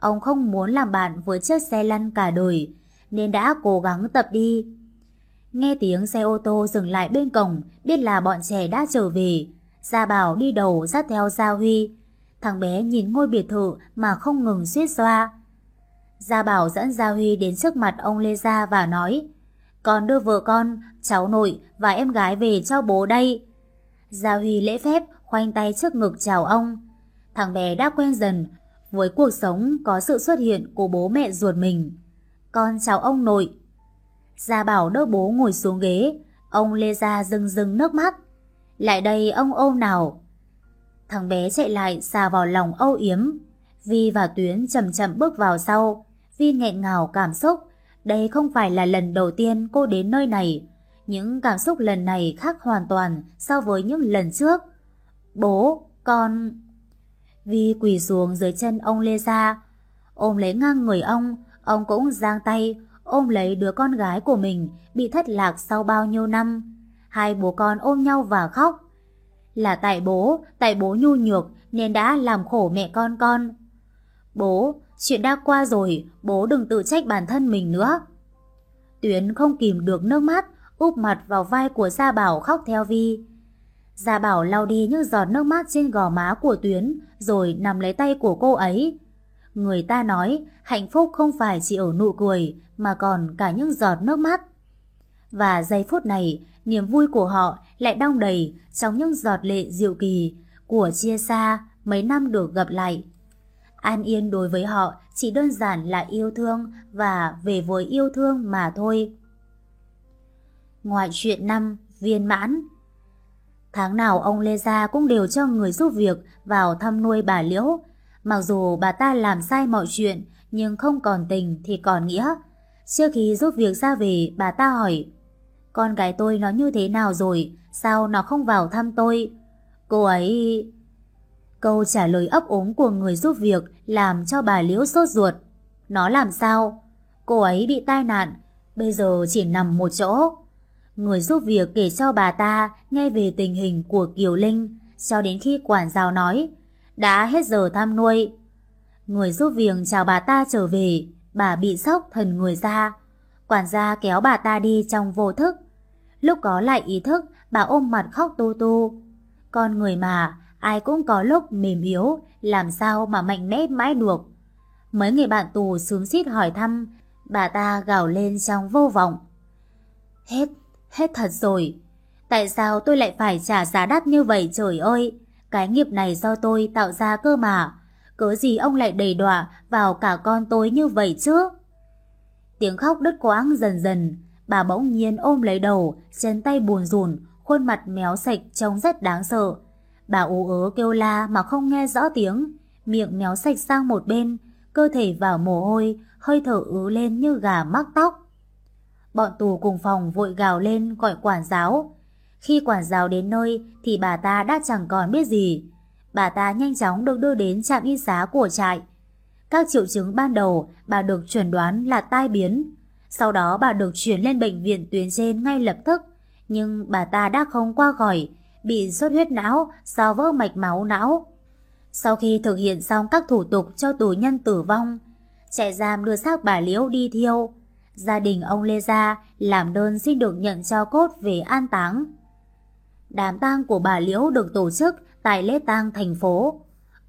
Ông không muốn làm bạn với chiếc xe lăn cả đời, nên đã cố gắng tập đi. Nghe tiếng xe ô tô dừng lại bên cổng, biết là bọn trẻ đã trở về. Gia Bảo đi đầu dắt theo Gia Huy. Thằng bé nhìn ngôi biệt thự mà không ngừng suýt xoa. Gia Bảo dẫn Gia Huy đến trước mặt ông Lê Gia và nói Con đưa vợ con, cháu nội và em gái về cho bố đây. Gia Huy lễ phép khoanh tay trước ngực chào ông. Thằng bé đã quen dần với cuộc sống có sự xuất hiện của bố mẹ ruột mình. Con chào ông nội. Gia Bảo đỡ bố ngồi xuống ghế, ông Lê Gia rưng rưng nước mắt. Lại đây ông ôm nào. Thằng bé chạy lại xà vào lòng âu yếm. Vi và Tuyến chậm chậm bước vào sau. Vi nghẹn ngào cảm xúc. Đây không phải là lần đầu tiên cô đến nơi này. Những cảm xúc lần này khác hoàn toàn so với những lần trước. Bố, con... Vi quỳ xuống dưới chân ông Lê Gia. Ôm lấy ngang người ông, ông cũng giang tay, ôm lấy đứa con gái của mình bị thất lạc sau bao nhiêu năm. Hai bố con ôm nhau và khóc. Là tại bố, tại bố nhu nhược nên đã làm khổ mẹ con con. Bố, chuyện đã qua rồi, bố đừng tự trách bản thân mình nữa. Tuyến không kìm được nước mắt, úp mặt vào vai của Gia Bảo khóc theo Vi. Gia Bảo lau đi những giọt nước mắt trên gò má của Tuyến, rồi nằm lấy tay của cô ấy. Người ta nói hạnh phúc không phải chỉ ở nụ cười, mà còn cả những giọt nước mắt. Và giây phút này, niềm vui của họ lại đong đầy trong những giọt lệ diệu kỳ của chia xa mấy năm được gặp lại. An Yên đối với họ chỉ đơn giản là yêu thương và về với yêu thương mà thôi. Ngoại chuyện năm viên mãn Tháng nào ông Lê Gia cũng đều cho người giúp việc vào thăm nuôi bà Liễu. Mặc dù bà ta làm sai mọi chuyện, nhưng không còn tình thì còn nghĩa. Trước khi giúp việc ra về, bà ta hỏi Con gái tôi nó như thế nào rồi, sao nó không vào thăm tôi? Cô ấy... Câu trả lời ấp ống của người giúp việc làm cho bà Liễu sốt ruột. Nó làm sao? Cô ấy bị tai nạn, bây giờ chỉ nằm một chỗ. Người giúp việc kể cho bà ta nghe về tình hình của Kiều Linh, cho đến khi quản giáo nói, đã hết giờ thăm nuôi. Người giúp việc chào bà ta trở về, bà bị sốc thần người ra. Quản gia kéo bà ta đi trong vô thức. Lúc có lại ý thức, bà ôm mặt khóc tu tu. Con người mà, ai cũng có lúc mềm yếu, làm sao mà mạnh mẽ mãi được. Mấy người bạn tù sướng xít hỏi thăm, bà ta gào lên trong vô vọng. Hết, hết thật rồi. Tại sao tôi lại phải trả giá đắt như vậy trời ơi? Cái nghiệp này do tôi tạo ra cơ mà. Cớ gì ông lại đầy đọa vào cả con tôi như vậy chứ? Tiếng khóc đứt quãng dần dần, bà bỗng nhiên ôm lấy đầu, chân tay buồn rùn, khuôn mặt méo sạch trông rất đáng sợ. Bà ú ớ kêu la mà không nghe rõ tiếng, miệng méo sạch sang một bên, cơ thể vào mồ hôi, hơi thở ứ lên như gà mắc tóc. Bọn tù cùng phòng vội gào lên gọi quản giáo. Khi quản giáo đến nơi thì bà ta đã chẳng còn biết gì. Bà ta nhanh chóng được đưa đến trạm y xá của trại. Các triệu chứng ban đầu bà được chuẩn đoán là tai biến. Sau đó bà được chuyển lên bệnh viện tuyến trên ngay lập tức. Nhưng bà ta đã không qua khỏi, bị xuất huyết não do vỡ mạch máu não. Sau khi thực hiện xong các thủ tục cho tù nhân tử vong, trại giam đưa xác bà Liễu đi thiêu. Gia đình ông Lê Gia làm đơn xin được nhận cho cốt về an táng. Đám tang của bà Liễu được tổ chức tại lễ tang thành phố.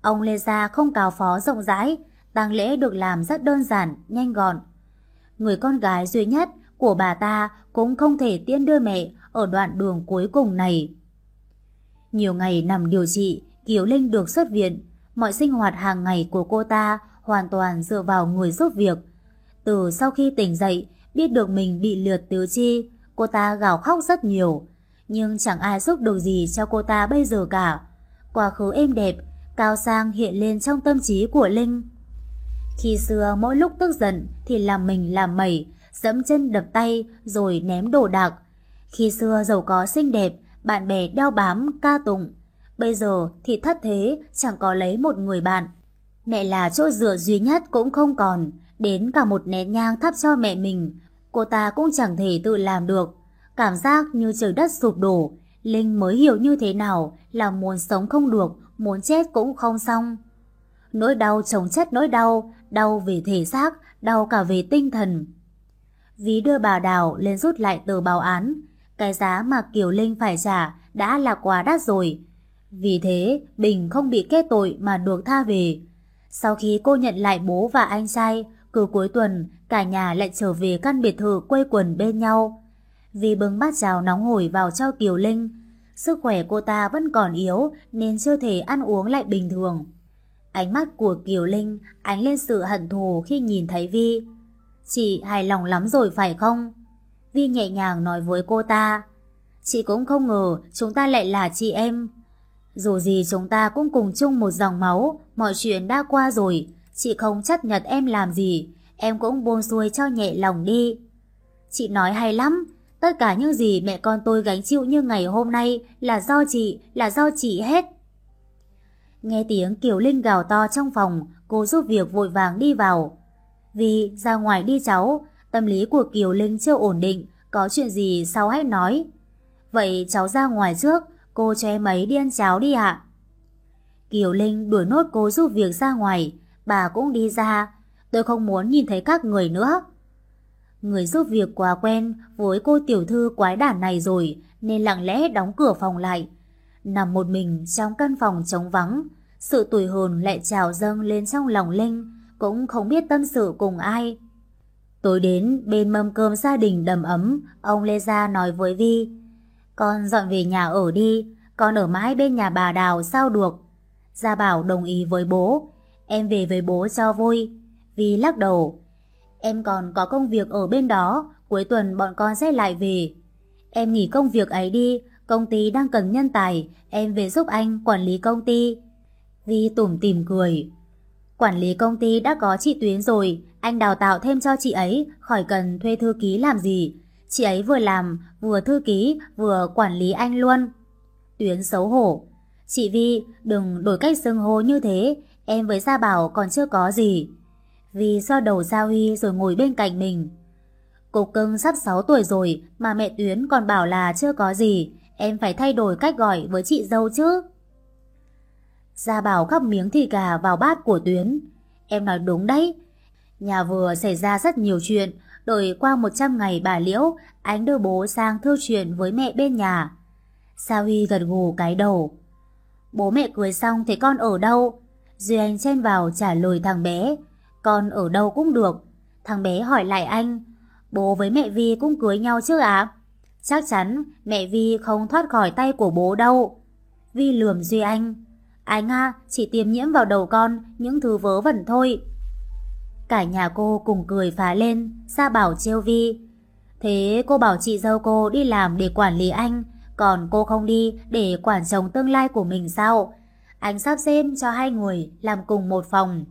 Ông Lê Gia không cào phó rộng rãi, tang lễ được làm rất đơn giản, nhanh gọn. Người con gái duy nhất của bà ta cũng không thể tiên đưa mẹ ở đoạn đường cuối cùng này. Nhiều ngày nằm điều trị, Kiều Linh được xuất viện. Mọi sinh hoạt hàng ngày của cô ta hoàn toàn dựa vào người giúp việc. Từ sau khi tỉnh dậy, biết được mình bị lượt tứ chi, cô ta gào khóc rất nhiều. Nhưng chẳng ai giúp được gì cho cô ta bây giờ cả. Quá khứ êm đẹp, cao sang hiện lên trong tâm trí của Linh. Khi xưa mỗi lúc tức giận thì làm mình làm mẩy, dẫm chân đập tay rồi ném đồ đạc. Khi xưa giàu có xinh đẹp, bạn bè đeo bám, ca tụng. Bây giờ thì thất thế, chẳng có lấy một người bạn. Mẹ là chỗ dựa duy nhất cũng không còn, đến cả một nén nhang thắp cho mẹ mình. Cô ta cũng chẳng thể tự làm được. Cảm giác như trời đất sụp đổ, Linh mới hiểu như thế nào là muốn sống không được, muốn chết cũng không xong. Nỗi đau chồng chất nỗi đau, đau về thể xác, đau cả về tinh thần. Ví đưa bà Đào lên rút lại tờ báo án, cái giá mà Kiều Linh phải trả đã là quá đắt rồi. Vì thế, Bình không bị kết tội mà được tha về. Sau khi cô nhận lại bố và anh trai, cứ cuối tuần, cả nhà lại trở về căn biệt thự quây quần bên nhau. Vì bưng bát cháo nóng hổi vào cho Kiều Linh, sức khỏe cô ta vẫn còn yếu nên chưa thể ăn uống lại bình thường. Ánh mắt của Kiều Linh ánh lên sự hận thù khi nhìn thấy Vi. Chị hài lòng lắm rồi phải không? Vi nhẹ nhàng nói với cô ta. Chị cũng không ngờ chúng ta lại là chị em. Dù gì chúng ta cũng cùng chung một dòng máu, mọi chuyện đã qua rồi. Chị không chấp nhận em làm gì, em cũng buông xuôi cho nhẹ lòng đi. Chị nói hay lắm, tất cả những gì mẹ con tôi gánh chịu như ngày hôm nay là do chị, là do chị hết. Nghe tiếng Kiều Linh gào to trong phòng, cô giúp việc vội vàng đi vào. Vì ra ngoài đi cháu, tâm lý của Kiều Linh chưa ổn định, có chuyện gì sau hãy nói. Vậy cháu ra ngoài trước, cô cho em ấy đi ăn cháo đi ạ. Kiều Linh đuổi nốt cô giúp việc ra ngoài, bà cũng đi ra. Tôi không muốn nhìn thấy các người nữa. Người giúp việc quá quen với cô tiểu thư quái đản này rồi nên lặng lẽ đóng cửa phòng lại. Nằm một mình trong căn phòng trống vắng, sự tủi hồn lại trào dâng lên trong lòng Linh, cũng không biết tâm sự cùng ai. Tối đến, bên mâm cơm gia đình đầm ấm, ông Lê Gia nói với Vi, con dọn về nhà ở đi, con ở mãi bên nhà bà Đào sao được. Gia Bảo đồng ý với bố, em về với bố cho vui. Vi lắc đầu, em còn có công việc ở bên đó, cuối tuần bọn con sẽ lại về. Em nghỉ công việc ấy đi, công ty đang cần nhân tài, em về giúp anh quản lý công ty. Vi tủm tỉm cười. Quản lý công ty đã có chị Tuyến rồi, anh đào tạo thêm cho chị ấy, khỏi cần thuê thư ký làm gì. Chị ấy vừa làm, vừa thư ký, vừa quản lý anh luôn. Tuyến xấu hổ. Chị Vi, đừng đổi cách xưng hô như thế, em với Gia Bảo còn chưa có gì. vì do đầu Gia Huy rồi ngồi bên cạnh mình. Cục cưng sắp 6 tuổi rồi mà mẹ Tuyến còn bảo là chưa có gì, em phải thay đổi cách gọi với chị dâu chứ. Gia Bảo gắp miếng thịt gà vào bát của Tuyến. Em nói đúng đấy. Nhà vừa xảy ra rất nhiều chuyện, đợi qua 100 ngày bà Liễu, anh đưa bố sang thư chuyện với mẹ bên nhà. Sa Huy gật gù cái đầu. Bố mẹ cưới xong thì con ở đâu? Duy Anh chen vào trả lời thằng bé. Con ở đâu cũng được. Thằng bé hỏi lại anh. Bố với mẹ Vi cũng cưới nhau chứ ạ? Chắc chắn mẹ Vi không thoát khỏi tay của bố đâu. Vi lườm Duy Anh. Anh à, chỉ tiêm nhiễm vào đầu con những thứ vớ vẩn thôi. Cả nhà cô cùng cười phá lên, Sa bảo trêu Vi. Thế cô bảo chị dâu cô đi làm để quản lý anh, còn cô không đi để quản chồng tương lai của mình sao? Anh sắp xếp cho hai người làm cùng một phòng.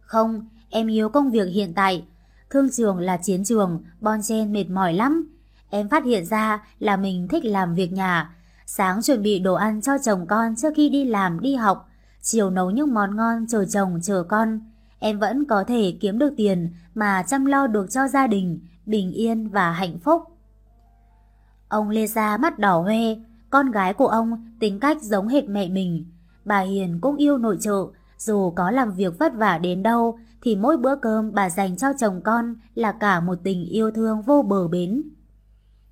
Không, em yêu công việc hiện tại. Thương trường là chiến trường, bon chen mệt mỏi lắm. Em phát hiện ra là mình thích làm việc nhà, Sáng chuẩn bị đồ ăn cho chồng con trước khi đi làm đi học, chiều nấu những món ngon chờ chồng chờ con. Em vẫn có thể kiếm được tiền mà chăm lo được cho gia đình, bình yên và hạnh phúc. Ông Lê Gia mắt đỏ hoe, con gái của ông tính cách giống hệt mẹ mình. Bà Hiền cũng yêu nội trợ, Dù có làm việc vất vả đến đâu thì mỗi bữa cơm bà dành cho chồng con là cả một tình yêu thương vô bờ bến.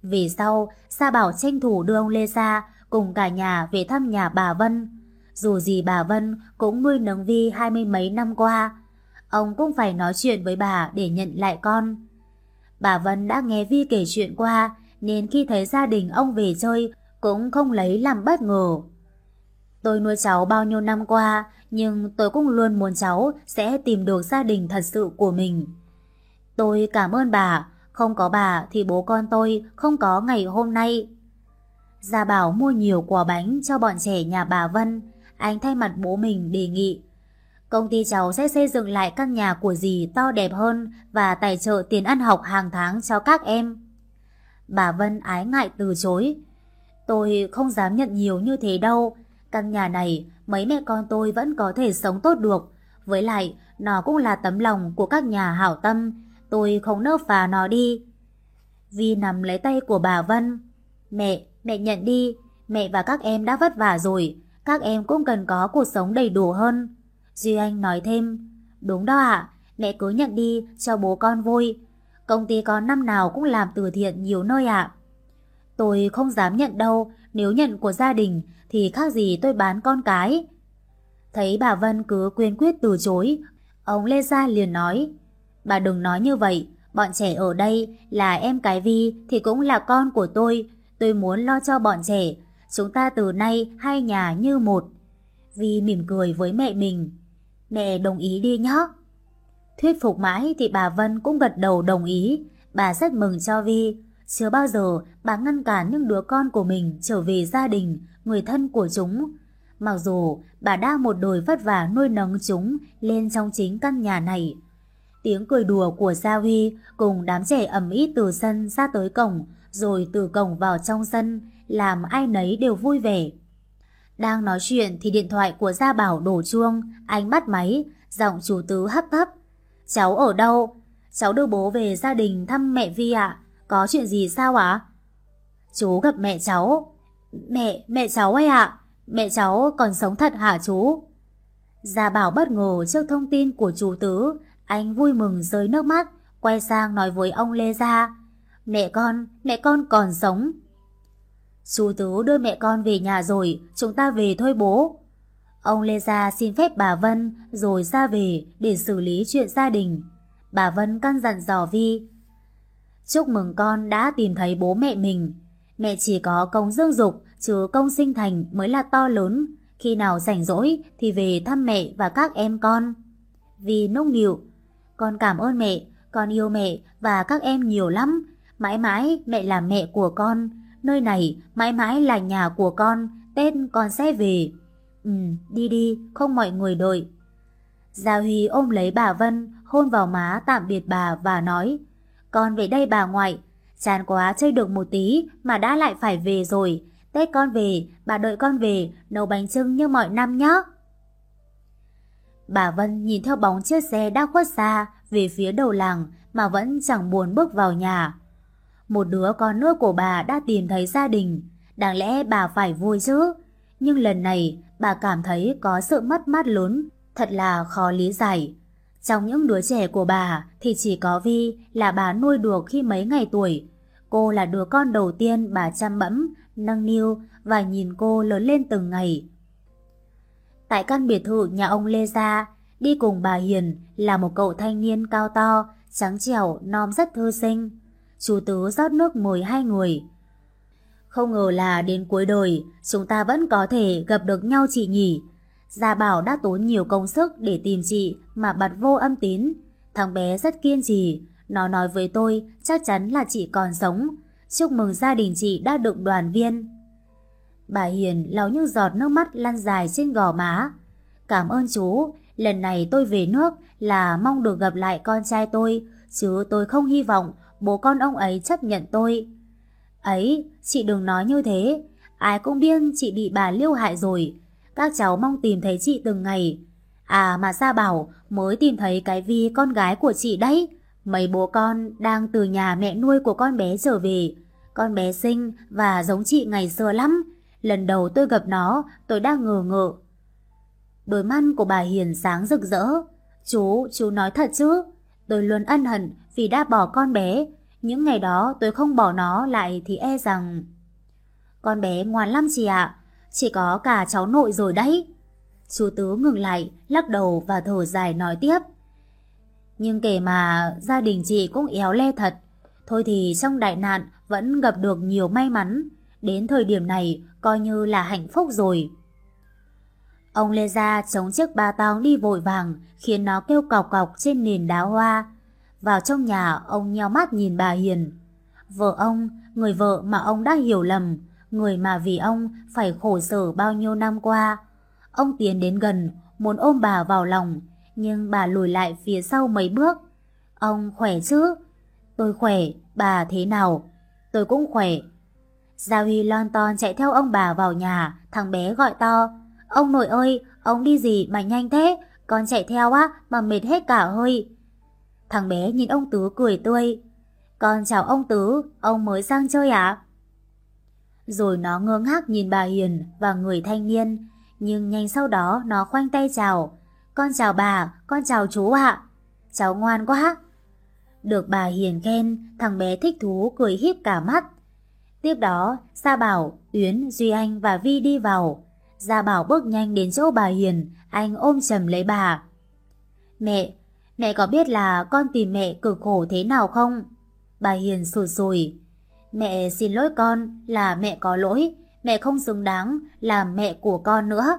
về sau, Sa Bảo tranh thủ đưa ông Lê Sa cùng cả nhà về thăm nhà bà Vân. Dù gì bà Vân cũng nuôi nấng Vi hai mươi mấy năm qua, ông cũng phải nói chuyện với bà để nhận lại con. Bà Vân đã nghe Vi kể chuyện qua, nên khi thấy gia đình ông về chơi cũng không lấy làm bất ngờ. Tôi nuôi cháu bao nhiêu năm qua, nhưng tôi cũng luôn muốn cháu sẽ tìm được gia đình thật sự của mình. Tôi cảm ơn bà, không có bà thì bố con tôi không có ngày hôm nay. Gia Bảo mua nhiều quả bánh cho bọn trẻ nhà bà Vân, anh thay mặt bố mình đề nghị. Công ty cháu sẽ xây dựng lại căn nhà của dì to đẹp hơn và tài trợ tiền ăn học hàng tháng cho các em. Bà Vân ái ngại từ chối. Tôi không dám nhận nhiều như thế đâu. Căn nhà này mấy mẹ con tôi vẫn có thể sống tốt được. Với lại, nó cũng là tấm lòng của các nhà hảo tâm. Tôi không nỡ phá nó đi. Vi nắm lấy tay của bà Vân. Mẹ, mẹ nhận đi. Mẹ và các em đã vất vả rồi. Các em cũng cần có cuộc sống đầy đủ hơn. Duy Anh nói thêm. Đúng đó ạ, mẹ cứ nhận đi cho bố con vui. Công ty con năm nào cũng làm từ thiện nhiều nơi ạ. Tôi không dám nhận đâu, nếu nhận của gia đình thì khác gì tôi bán con cái. Thấy bà Vân cứ quyên quyết từ chối, ông Lê Gia liền nói, bà đừng nói như vậy, bọn trẻ ở đây là em cái Vi thì cũng là con của tôi, tôi muốn lo cho bọn trẻ, chúng ta từ nay hai nhà như một. Vi mỉm cười với mẹ mình, mẹ đồng ý đi nhé. Thuyết phục mãi thì bà Vân cũng gật đầu đồng ý, bà rất mừng cho Vi, chưa bao giờ bà ngăn cản những đứa con của mình trở về gia đình, người thân của chúng. Mặc dù bà đã một đời vất vả nuôi nấng chúng lên trong chính căn nhà này. Tiếng cười đùa của Gia Huy cùng đám trẻ ẩm ý từ sân ra tới cổng, rồi từ cổng vào trong sân, làm ai nấy đều vui vẻ. Đang nói chuyện thì điện thoại của Gia Bảo đổ chuông, anh bắt máy, giọng chủ tứ hấp thấp. Cháu ở đâu? Cháu đưa bố về gia đình thăm mẹ Vi ạ. Có chuyện gì sao ạ? Chú gặp mẹ cháu. Mẹ, mẹ cháu ấy ạ. Mẹ cháu còn sống thật hả chú? Gia Bảo bất ngờ trước thông tin của chú Tứ. Anh vui mừng rơi nước mắt, quay sang nói với ông Lê Gia. Mẹ con, mẹ con còn sống. Chú Tứ đưa mẹ con về nhà rồi, chúng ta về thôi bố. Ông Lê Gia xin phép bà Vân rồi ra về để xử lý chuyện gia đình. Bà Vân căn dặn dò Vi. Chúc mừng con đã tìm thấy bố mẹ mình. Mẹ chỉ có công dương dục chứ công sinh thành mới là to lớn. Khi nào rảnh rỗi thì về thăm mẹ và các em con. Vì nông nghịu. Con cảm ơn mẹ, con yêu mẹ và các em nhiều lắm. Mãi mãi mẹ là mẹ của con. Nơi này mãi mãi là nhà của con. Tết con sẽ về. Ừ, đi đi, không mọi người đợi. Gia Huy ôm lấy bà Vân, hôn vào má tạm biệt bà và nói con về đây bà ngoại, chán quá chơi được một tí mà đã lại phải về rồi. Tết con về, bà đợi con về, nấu bánh trưng như mọi năm nhé. Bà Vân nhìn theo bóng chiếc xe đã khuất xa về phía đầu làng mà vẫn chẳng buồn bước vào nhà. Một đứa con nước của bà đã tìm thấy gia đình, đáng lẽ bà phải vui chứ. Nhưng lần này bà cảm thấy có sự mất mát lớn, thật là khó lý giải. Trong những đứa trẻ của bà thì chỉ có Vi là bà nuôi được khi mấy ngày tuổi. Cô là đứa con đầu tiên bà chăm bẫm, nâng niu và nhìn cô lớn lên từng ngày. Tại căn biệt thự nhà ông Lê Gia, đi cùng bà Hiền là một cậu thanh niên cao to, trắng trẻo, non rất thư sinh. Chú Tứ rót nước mời hai người. Không ngờ là đến cuối đời, chúng ta vẫn có thể gặp được nhau chị nhỉ. Gia Bảo đã tốn nhiều công sức để tìm chị mà bật vô âm tín. Thằng bé rất kiên trì, nó nói với tôi chắc chắn là chị còn sống. Chúc mừng gia đình chị đã được đoàn viên. Bà Hiền lau những giọt nước mắt lăn dài trên gò má. Cảm ơn chú, lần này tôi về nước là mong được gặp lại con trai tôi, chứ tôi không hy vọng bố con ông ấy chấp nhận tôi. Ấy, chị đừng nói như thế. Ai cũng biết chị bị bà liêu hại rồi. Các cháu mong tìm thấy chị từng ngày. À mà Sa Bảo mới tìm thấy cái Vi con gái của chị đấy. Mấy bố con đang từ nhà mẹ nuôi của con bé trở về. Con bé xinh và giống chị ngày xưa lắm. Lần đầu tôi gặp nó, tôi đang ngờ ngợ. Đôi mắt của bà Hiền sáng rực rỡ. Chú, chú nói thật chứ? Tôi luôn ân hận vì đã bỏ con bé. Những ngày đó tôi không bỏ nó lại thì e rằng... Con bé ngoan lắm chị ạ. Chỉ có cả cháu nội rồi đấy. Chú Tứ ngừng lại, lắc đầu và thở dài nói tiếp. Nhưng kể mà gia đình chị cũng éo le thật. Thôi thì trong đại nạn vẫn gặp được nhiều may mắn. Đến thời điểm này coi như là hạnh phúc rồi. Ông Lê Gia chống chiếc ba tong đi vội vàng khiến nó kêu cọc cọc trên nền đá hoa. Vào trong nhà ông nheo mắt nhìn bà Hiền. Vợ ông, người vợ mà ông đã hiểu lầm, người mà vì ông phải khổ sở bao nhiêu năm qua. Ông tiến đến gần, muốn ôm bà vào lòng, nhưng bà lùi lại phía sau mấy bước. Ông khỏe chứ? Tôi khỏe, bà thế nào? Tôi cũng khỏe. Gia Huy lon ton chạy theo ông bà vào nhà, thằng bé gọi to. Ông nội ơi, ông đi gì mà nhanh thế? Con chạy theo á, mà mệt hết cả hơi. Thằng bé nhìn ông Tứ cười tươi. Con chào ông Tứ, ông mới sang chơi à? Rồi nó ngơ ngác nhìn bà Hiền và người thanh niên, nhưng nhanh sau đó nó khoanh tay chào. Con chào bà, con chào chú ạ. Cháu ngoan quá. Được bà Hiền khen, thằng bé thích thú cười híp cả mắt. Tiếp đó, Sa Bảo, Yến, Duy Anh và Vi đi vào. Gia Bảo bước nhanh đến chỗ bà Hiền, anh ôm chầm lấy bà. Mẹ, mẹ có biết là con tìm mẹ cực khổ thế nào không? Bà Hiền sụt sùi. Mẹ xin lỗi con là mẹ có lỗi, mẹ không xứng đáng là mẹ của con nữa.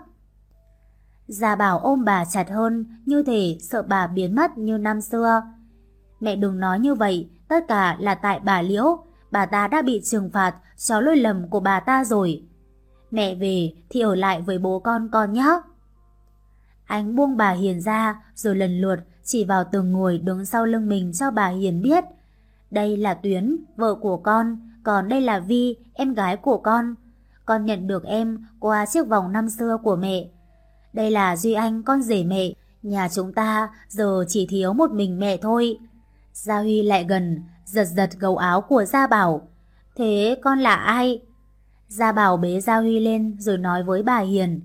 Gia Bảo ôm bà chặt hơn, như thể sợ bà biến mất như năm xưa. Mẹ đừng nói như vậy, tất cả là tại bà Liễu, bà ta đã bị trừng phạt cho lỗi lầm của bà ta rồi. Mẹ về thì ở lại với bố con con nhé. Anh buông bà Hiền ra rồi lần lượt chỉ vào từng người đứng sau lưng mình cho bà Hiền biết. Đây là Tuyến, vợ của con, còn đây là Vi, em gái của con. Con nhận được em qua chiếc vòng năm xưa của mẹ. Đây là Duy Anh, con rể mẹ. Nhà chúng ta giờ chỉ thiếu một mình mẹ thôi. Gia Huy lại gần, giật giật gấu áo của Gia Bảo. Thế con là ai? Gia Bảo bế Gia Huy lên rồi nói với bà Hiền.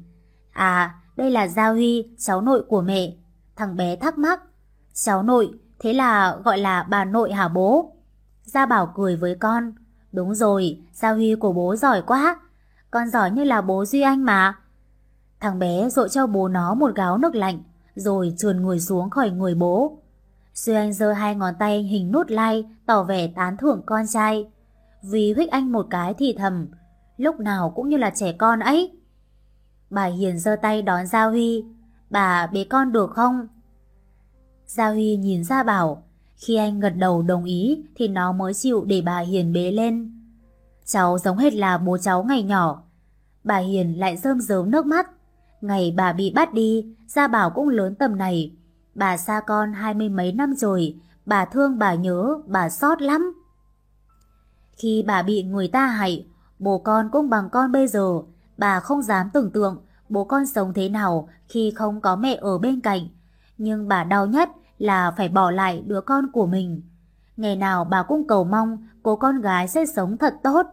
À, đây là Gia Huy, cháu nội của mẹ. Thằng bé thắc mắc. Cháu nội, thế là gọi là bà nội hả bố? Gia Bảo cười với con. Đúng rồi, Gia Huy của bố giỏi quá. Con giỏi như là bố Duy Anh mà. Thằng bé dội cho bố nó một gáo nước lạnh, rồi trườn người xuống khỏi người bố. Duy Anh giơ hai ngón tay hình nút lai, tỏ vẻ tán thưởng con trai. Vì huyết anh một cái thì thầm, lúc nào cũng như là trẻ con ấy. Bà Hiền giơ tay đón Gia Huy, bà bế con được không? Gia Huy nhìn ra bảo, khi anh gật đầu đồng ý thì nó mới chịu để bà Hiền bế lên. Cháu giống hết là bố cháu ngày nhỏ. Bà Hiền lại rơm rớm nước mắt. Ngày bà bị bắt đi, Gia Bảo cũng lớn tầm này. Bà xa con hai mươi mấy năm rồi, bà thương bà nhớ, bà xót lắm. Khi bà bị người ta hại, bố con cũng bằng con bây giờ, bà không dám tưởng tượng bố con sống thế nào khi không có mẹ ở bên cạnh. Nhưng bà đau nhất là phải bỏ lại đứa con của mình. Ngày nào bà cũng cầu mong cô con gái sẽ sống thật tốt.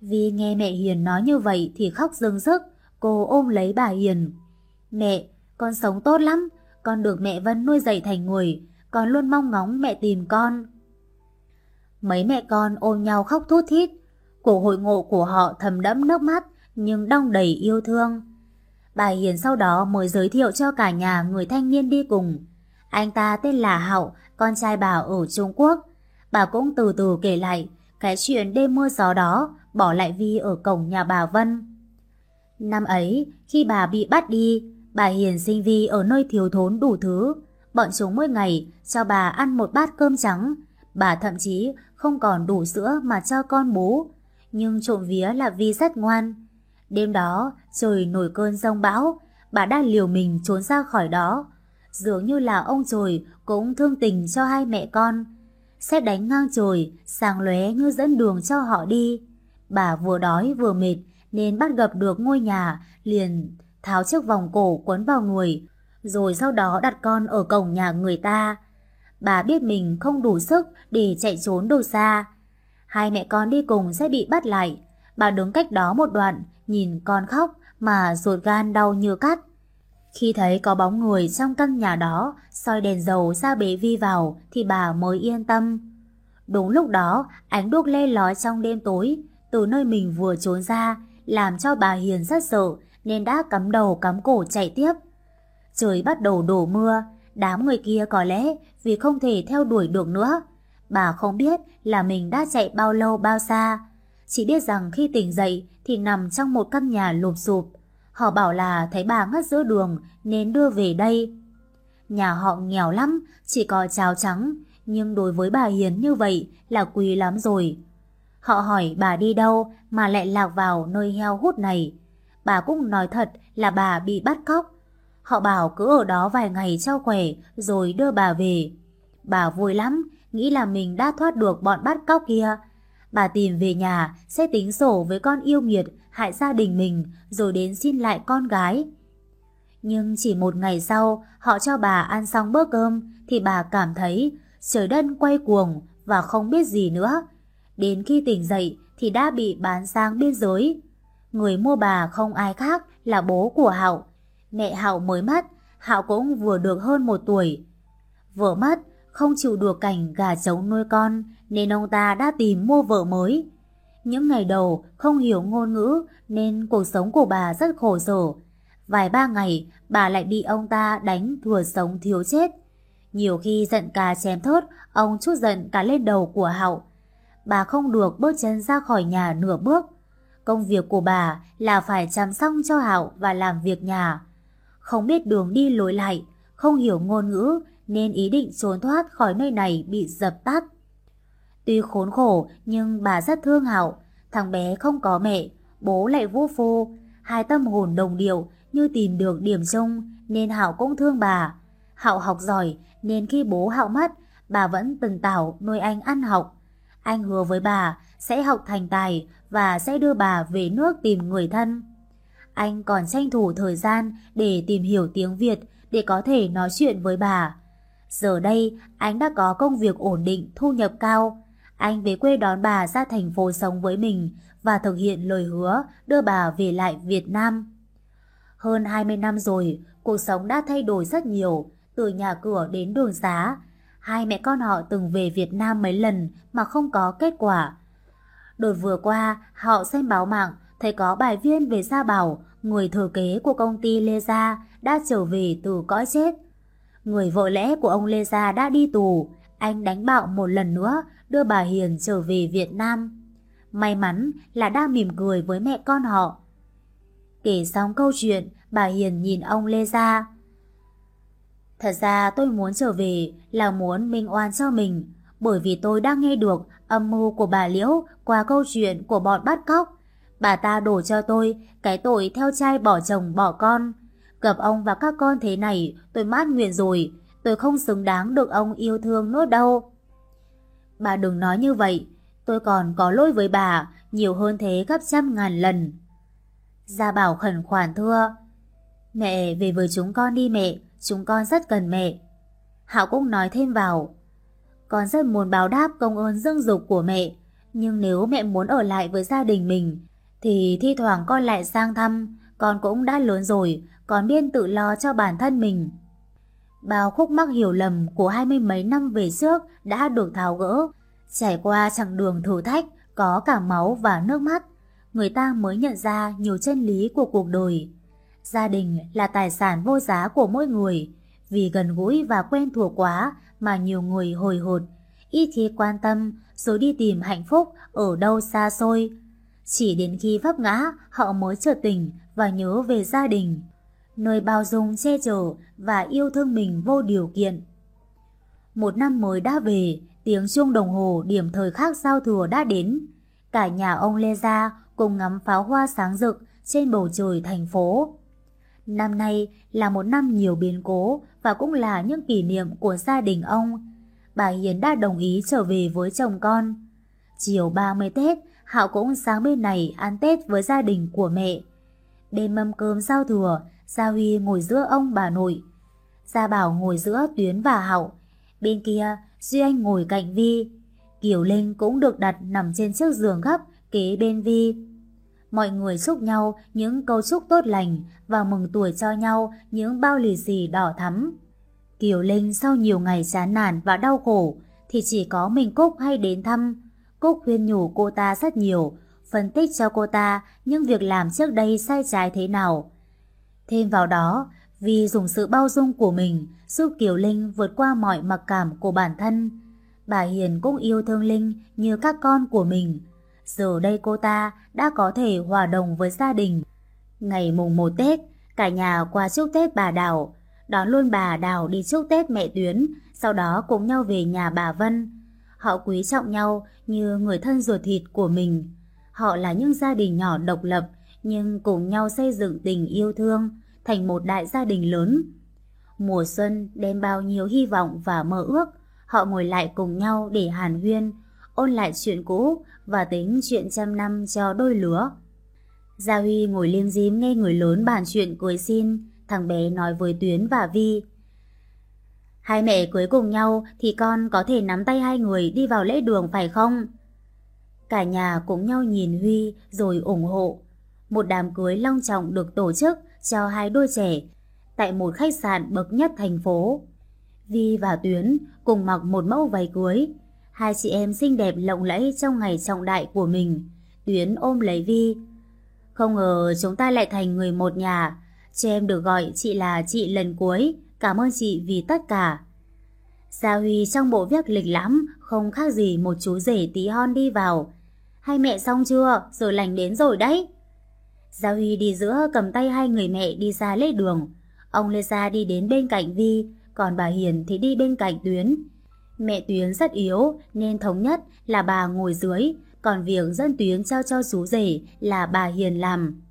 Vì nghe mẹ Hiền nói như vậy thì khóc dưng sức, cô ôm lấy bà Hiền. Mẹ, con sống tốt lắm, con được mẹ Vân nuôi dạy thành người, con luôn mong ngóng mẹ tìm con. Mấy mẹ con ôm nhau khóc thút thít, cuộc hội ngộ của họ thầm đẫm nước mắt nhưng đong đầy yêu thương. Bà Hiền sau đó mới giới thiệu cho cả nhà người thanh niên đi cùng. Anh ta tên là Hậu, con trai bà ở Trung Quốc. Bà cũng từ từ kể lại cái chuyện đêm mưa gió đó bỏ lại Vi ở cổng nhà bà Vân. Năm ấy, khi bà bị bắt đi, bà Hiền sinh Vi ở nơi thiếu thốn đủ thứ. Bọn chúng mỗi ngày cho bà ăn một bát cơm trắng. Bà thậm chí không còn đủ sữa mà cho con bú. Nhưng trộm vía là Vi rất ngoan. Đêm đó, trời nổi cơn rông bão, bà đã liều mình trốn ra khỏi đó. Dường như là ông trời cũng thương tình cho hai mẹ con. Xét đánh ngang trời, sáng lóe như dẫn đường cho họ đi. Bà vừa đói vừa mệt nên bắt gặp được ngôi nhà, liền tháo chiếc vòng cổ quấn vào người, rồi sau đó đặt con ở cổng nhà người ta. Bà biết mình không đủ sức để chạy trốn đâu xa. Hai mẹ con đi cùng sẽ bị bắt lại. Bà đứng cách đó một đoạn, nhìn con khóc mà ruột gan đau như cắt. Khi thấy có bóng người trong căn nhà đó, soi đèn dầu ra bế Vi vào thì bà mới yên tâm. Đúng lúc đó, ánh đuốc lê lói trong đêm tối, từ nơi mình vừa trốn ra, làm cho bà Hiền rất sợ nên đã cắm đầu cắm cổ chạy tiếp. Trời bắt đầu đổ mưa, đám người kia có lẽ vì không thể theo đuổi được nữa. Bà không biết là mình đã chạy bao lâu bao xa, chỉ biết rằng khi tỉnh dậy thì nằm trong một căn nhà lụp sụp. Họ bảo là thấy bà ngất giữa đường nên đưa về đây. Nhà họ nghèo lắm, chỉ có cháo trắng, nhưng đối với bà Hiền như vậy là quý lắm rồi. Họ hỏi bà đi đâu mà lại lạc vào nơi heo hút này. Bà cũng nói thật là bà bị bắt cóc. Họ bảo cứ ở đó vài ngày cho khỏe rồi đưa bà về. Bà vui lắm, nghĩ là mình đã thoát được bọn bắt cóc kia. Bà tìm về nhà sẽ tính sổ với con yêu nghiệt hại gia đình mình rồi đến xin lại con gái. Nhưng chỉ một ngày sau họ cho bà ăn xong bữa cơm thì bà cảm thấy trời đất quay cuồng và không biết gì nữa. Đến khi tỉnh dậy thì đã bị bán sang biên giới. Người mua bà không ai khác là bố của Hạo. Mẹ Hạo mới mất, Hạo cũng vừa được hơn một tuổi. Vừa mất, không chịu được cảnh gà trống nuôi con nên ông ta đã tìm mua vợ mới. Những ngày đầu không hiểu ngôn ngữ nên cuộc sống của bà rất khổ sở. Vài ba ngày bà lại bị ông ta đánh thừa sống thiếu chết. Nhiều khi giận cà chém thớt, ông chút giận cả lên đầu của Hậu. Bà không được bước chân ra khỏi nhà nửa bước. Công việc của bà là phải chăm sóc cho Hạo và làm việc nhà. Không biết đường đi lối lại, không hiểu ngôn ngữ nên ý định trốn thoát khỏi nơi này bị dập tắt. Tuy khốn khổ nhưng bà rất thương Hạo, thằng bé không có mẹ, bố lại vô phu, hai tâm hồn đồng điệu như tìm được điểm chung nên Hạo cũng thương bà. Hạo học giỏi nên khi bố Hạo mất, bà vẫn từng tảo nuôi anh ăn học. Anh hứa với bà sẽ học thành tài và sẽ đưa bà về nước tìm người thân. Anh còn tranh thủ thời gian để tìm hiểu tiếng Việt để có thể nói chuyện với bà. Giờ đây, anh đã có công việc ổn định, thu nhập cao. Anh về quê đón bà ra thành phố sống với mình và thực hiện lời hứa đưa bà về lại Việt Nam. Hơn 20 năm rồi, cuộc sống đã thay đổi rất nhiều, từ nhà cửa đến đường xá. Hai mẹ con họ từng về Việt Nam mấy lần mà không có kết quả. Đợt vừa qua, họ xem báo mạng, thấy có bài viết về Gia Bảo, người thừa kế của công ty Lê Gia, đã trở về từ cõi chết. Người vợ lẽ của ông Lê Gia đã đi tù, anh đánh bạo một lần nữa đưa bà Hiền trở về Việt Nam. May mắn là đang mỉm cười với mẹ con họ. Kể xong câu chuyện, bà Hiền nhìn ông Lê Gia. Thật ra tôi muốn trở về là muốn minh oan cho mình, bởi vì tôi đang nghe được âm mưu của bà Liễu qua câu chuyện của bọn bắt cóc. Bà ta đổ cho tôi cái tội theo trai bỏ chồng bỏ con. Gặp ông và các con thế này tôi mát nguyện rồi, tôi không xứng đáng được ông yêu thương nốt đâu. Bà đừng nói như vậy, tôi còn có lỗi với bà, nhiều hơn thế gấp trăm ngàn lần. Gia Bảo khẩn khoản thưa, mẹ về với chúng con đi mẹ, chúng con rất cần mẹ. Hảo cũng nói thêm vào, con rất muốn báo đáp công ơn dâng dục của mẹ, nhưng nếu mẹ muốn ở lại với gia đình mình, thì thi thoảng con lại sang thăm, con cũng đã lớn rồi, con biết tự lo cho bản thân mình. Bao khúc mắc hiểu lầm của hai mươi mấy năm về trước đã được tháo gỡ, trải qua chặng đường thử thách có cả máu và nước mắt, người ta mới nhận ra nhiều chân lý của cuộc đời. Gia đình là tài sản vô giá của mỗi người, vì gần gũi và quen thuộc quá mà nhiều người hồi hột, ít khi quan tâm rồi đi tìm hạnh phúc ở đâu xa xôi. Chỉ đến khi vấp ngã họ mới chợt tỉnh và nhớ về gia đình nơi bao dung che chở và yêu thương mình vô điều kiện. Một năm mới đã về, tiếng chuông đồng hồ điểm thời khắc giao thừa đã đến. Cả nhà ông Lê Gia cùng ngắm pháo hoa sáng rực trên bầu trời thành phố. Năm nay là một năm nhiều biến cố và cũng là những kỷ niệm của gia đình ông. Bà Hiền đã đồng ý trở về với chồng con. Chiều 30 Tết, Hạo cũng sáng bên này ăn Tết với gia đình của mẹ. Đêm mâm cơm giao thừa, Gia Huy ngồi giữa ông bà nội. Gia Bảo ngồi giữa Tuyến và Hậu. Bên kia, Duy Anh ngồi cạnh Vi. Kiều Linh cũng được đặt nằm trên chiếc giường gấp kế bên Vi. Mọi người chúc nhau những câu chúc tốt lành và mừng tuổi cho nhau những bao lì xì đỏ thắm. Kiều Linh sau nhiều ngày chán nản và đau khổ thì chỉ có mình Cúc hay đến thăm. Cúc khuyên nhủ cô ta rất nhiều, phân tích cho cô ta những việc làm trước đây sai trái thế nào. Thêm vào đó, vì dùng sự bao dung của mình giúp Kiều Linh vượt qua mọi mặc cảm của bản thân. Bà Hiền cũng yêu thương Linh như các con của mình. Giờ đây cô ta đã có thể hòa đồng với gia đình. Ngày mùng 1 Tết, cả nhà qua chúc Tết bà Đào, đón luôn bà Đào đi chúc Tết mẹ Tuyến, sau đó cùng nhau về nhà bà Vân. Họ quý trọng nhau như người thân ruột thịt của mình. Họ là những gia đình nhỏ độc lập nhưng cùng nhau xây dựng tình yêu thương thành một đại gia đình lớn. Mùa xuân đem bao nhiêu hy vọng và mơ ước, họ ngồi lại cùng nhau để hàn huyên, ôn lại chuyện cũ và tính chuyện trăm năm cho đôi lứa. Gia Huy ngồi liêm dím nghe người lớn bàn chuyện cưới xin, thằng bé nói với Tuyến và Vi. Hai mẹ cưới cùng nhau thì con có thể nắm tay hai người đi vào lễ đường phải không? Cả nhà cùng nhau nhìn Huy rồi ủng hộ. Một đám cưới long trọng được tổ chức cho hai đôi trẻ tại một khách sạn bậc nhất thành phố. Vi và Tuyến cùng mặc một mẫu váy cưới. Hai chị em xinh đẹp lộng lẫy trong ngày trọng đại của mình. Tuyến ôm lấy Vi. Không ngờ chúng ta lại thành người một nhà. Cho em được gọi chị là chị lần cuối. Cảm ơn chị vì tất cả. Gia Huy trong bộ viết lịch lãm, không khác gì một chú rể tí hon đi vào. Hai mẹ xong chưa? Giờ lành đến rồi đấy. Gia Huy đi giữa cầm tay hai người mẹ đi ra lễ đường. Ông Lê Gia đi đến bên cạnh Vi, còn bà Hiền thì đi bên cạnh Tuyến. Mẹ Tuyến rất yếu nên thống nhất là bà ngồi dưới, còn việc dẫn Tuyến trao cho chú rể là bà Hiền làm.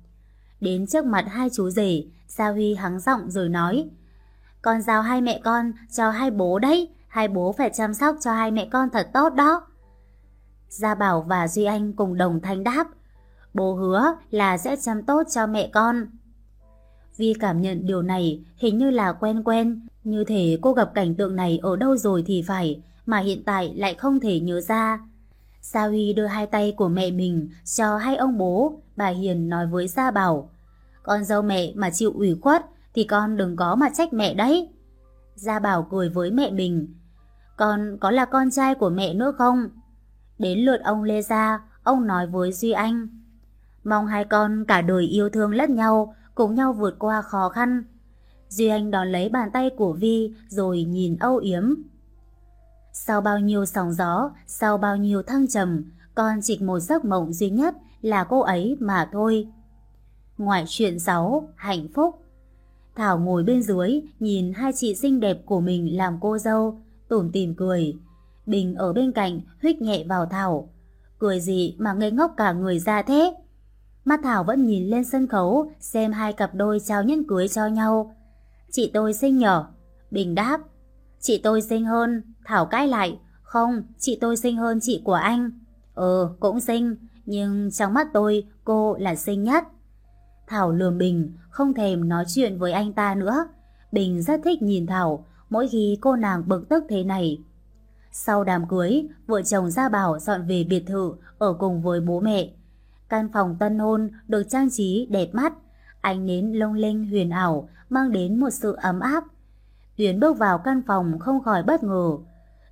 Đến trước mặt hai chú rể, Gia Huy hắng giọng rồi nói Con giao hai mẹ con cho hai bố đấy, hai bố phải chăm sóc cho hai mẹ con thật tốt đó. Gia Bảo và Duy Anh cùng đồng thanh đáp Bố hứa là sẽ chăm tốt cho mẹ con. Vi cảm nhận điều này hình như là quen quen, như thể cô gặp cảnh tượng này ở đâu rồi thì phải, mà hiện tại lại không thể nhớ ra. Sa Huy đưa hai tay của mẹ mình cho hai ông bố, bà Hiền nói với Gia Bảo. Con dâu mẹ mà chịu ủy khuất thì con đừng có mà trách mẹ đấy. Gia Bảo cười với mẹ mình. Con có là con trai của mẹ nữa không? Đến lượt ông Lê Gia, ông nói với Duy Anh. Mong hai con cả đời yêu thương lẫn nhau, cùng nhau vượt qua khó khăn. Duy Anh đón lấy bàn tay của Vi rồi nhìn âu yếm. Sau bao nhiêu sóng gió, sau bao nhiêu thăng trầm, con chỉ một giấc mộng duy nhất là cô ấy mà thôi. Ngoại chuyện sáu hạnh phúc. Thảo ngồi bên dưới, nhìn hai chị xinh đẹp của mình làm cô dâu, tủm tìm cười. Bình ở bên cạnh, huyết nhẹ vào Thảo. Cười gì mà ngây ngốc cả người ra thế? Mắt Thảo vẫn nhìn lên sân khấu xem hai cặp đôi trao nhẫn cưới cho nhau. Chị tôi xinh nhở? Bình đáp. Chị tôi xinh hơn. Thảo cãi lại. Không, chị tôi xinh hơn chị của anh. Ừ, cũng xinh. Nhưng trong mắt tôi, cô là xinh nhất. Thảo lườm Bình, không thèm nói chuyện với anh ta nữa. Bình rất thích nhìn Thảo, mỗi khi cô nàng bực tức thế này. Sau đám cưới, vợ chồng Gia Bảo dọn về biệt thự ở cùng với bố mẹ. Căn phòng tân hôn được trang trí đẹp mắt, ánh nến lông linh huyền ảo mang đến một sự ấm áp. Tuyến bước vào căn phòng không khỏi bất ngờ.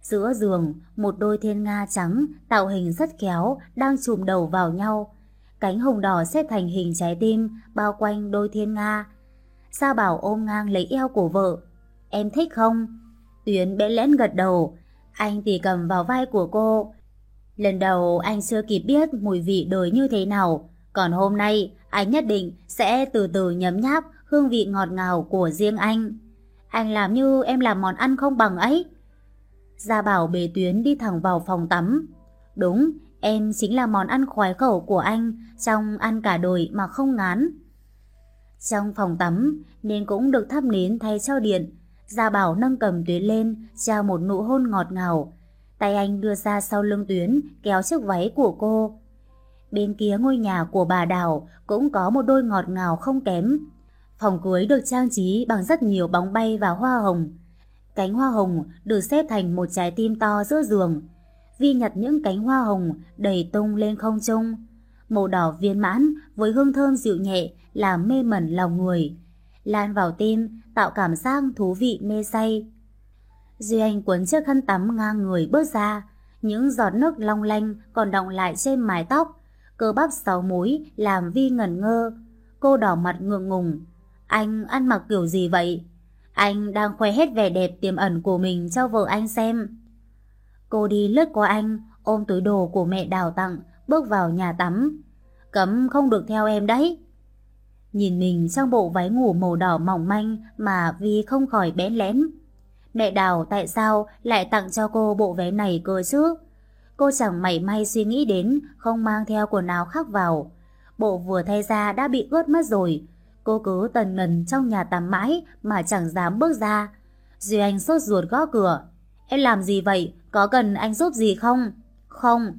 Giữa giường, một đôi thiên nga trắng tạo hình rất khéo đang chùm đầu vào nhau. Cánh hồng đỏ xếp thành hình trái tim bao quanh đôi thiên nga. Sa bảo ôm ngang lấy eo của vợ. Em thích không? Tuyến bẽ lẽn gật đầu. Anh thì cầm vào vai của cô. Lần đầu anh chưa kịp biết mùi vị đời như thế nào, còn hôm nay anh nhất định sẽ từ từ nhấm nháp hương vị ngọt ngào của riêng anh. Anh làm như em làm món ăn không bằng ấy. Gia Bảo bề tuyến đi thẳng vào phòng tắm. Đúng, em chính là món ăn khoái khẩu của anh trong ăn cả đời mà không ngán. Trong phòng tắm nên cũng được thắp nến thay cho điện. Gia Bảo nâng cầm tuyến lên, trao một nụ hôn ngọt ngào. Tay anh đưa ra sau lưng Tuyến, kéo chiếc váy của cô. Bên kia ngôi nhà của bà Đào cũng có một đôi ngọt ngào không kém. Phòng cưới được trang trí bằng rất nhiều bóng bay và hoa hồng. Cánh hoa hồng được xếp thành một trái tim to giữa giường. Vi nhặt những cánh hoa hồng đầy tung lên không trung. màu đỏ viên mãn với hương thơm dịu nhẹ làm mê mẩn lòng người. Lan vào tim, tạo cảm giác thú vị mê say. Duy Anh cuốn chiếc khăn tắm ngang người bước ra, những giọt nước long lanh còn đọng lại trên mái tóc, cơ bắp sáu múi làm Vi ngẩn ngơ. Cô đỏ mặt ngượng ngùng. Anh ăn mặc kiểu gì vậy? Anh đang khoe hết vẻ đẹp tiềm ẩn của mình cho vợ anh xem. Cô đi lướt qua anh, ôm túi đồ của mẹ đào tặng, bước vào nhà tắm. Cấm không được theo em đấy. Nhìn mình trong bộ váy ngủ màu đỏ mỏng manh mà Vi không khỏi bén lén. Mẹ Đào tại sao lại tặng cho cô bộ váy này cơ chứ? Cô chẳng mảy may suy nghĩ đến không mang theo quần áo khác vào. Bộ vừa thay ra đã bị ướt mất rồi. Cô cứ tần ngần trong nhà tắm mãi mà chẳng dám bước ra. Duy Anh sốt ruột gõ cửa. Em làm gì vậy? Có cần anh giúp gì không? Không.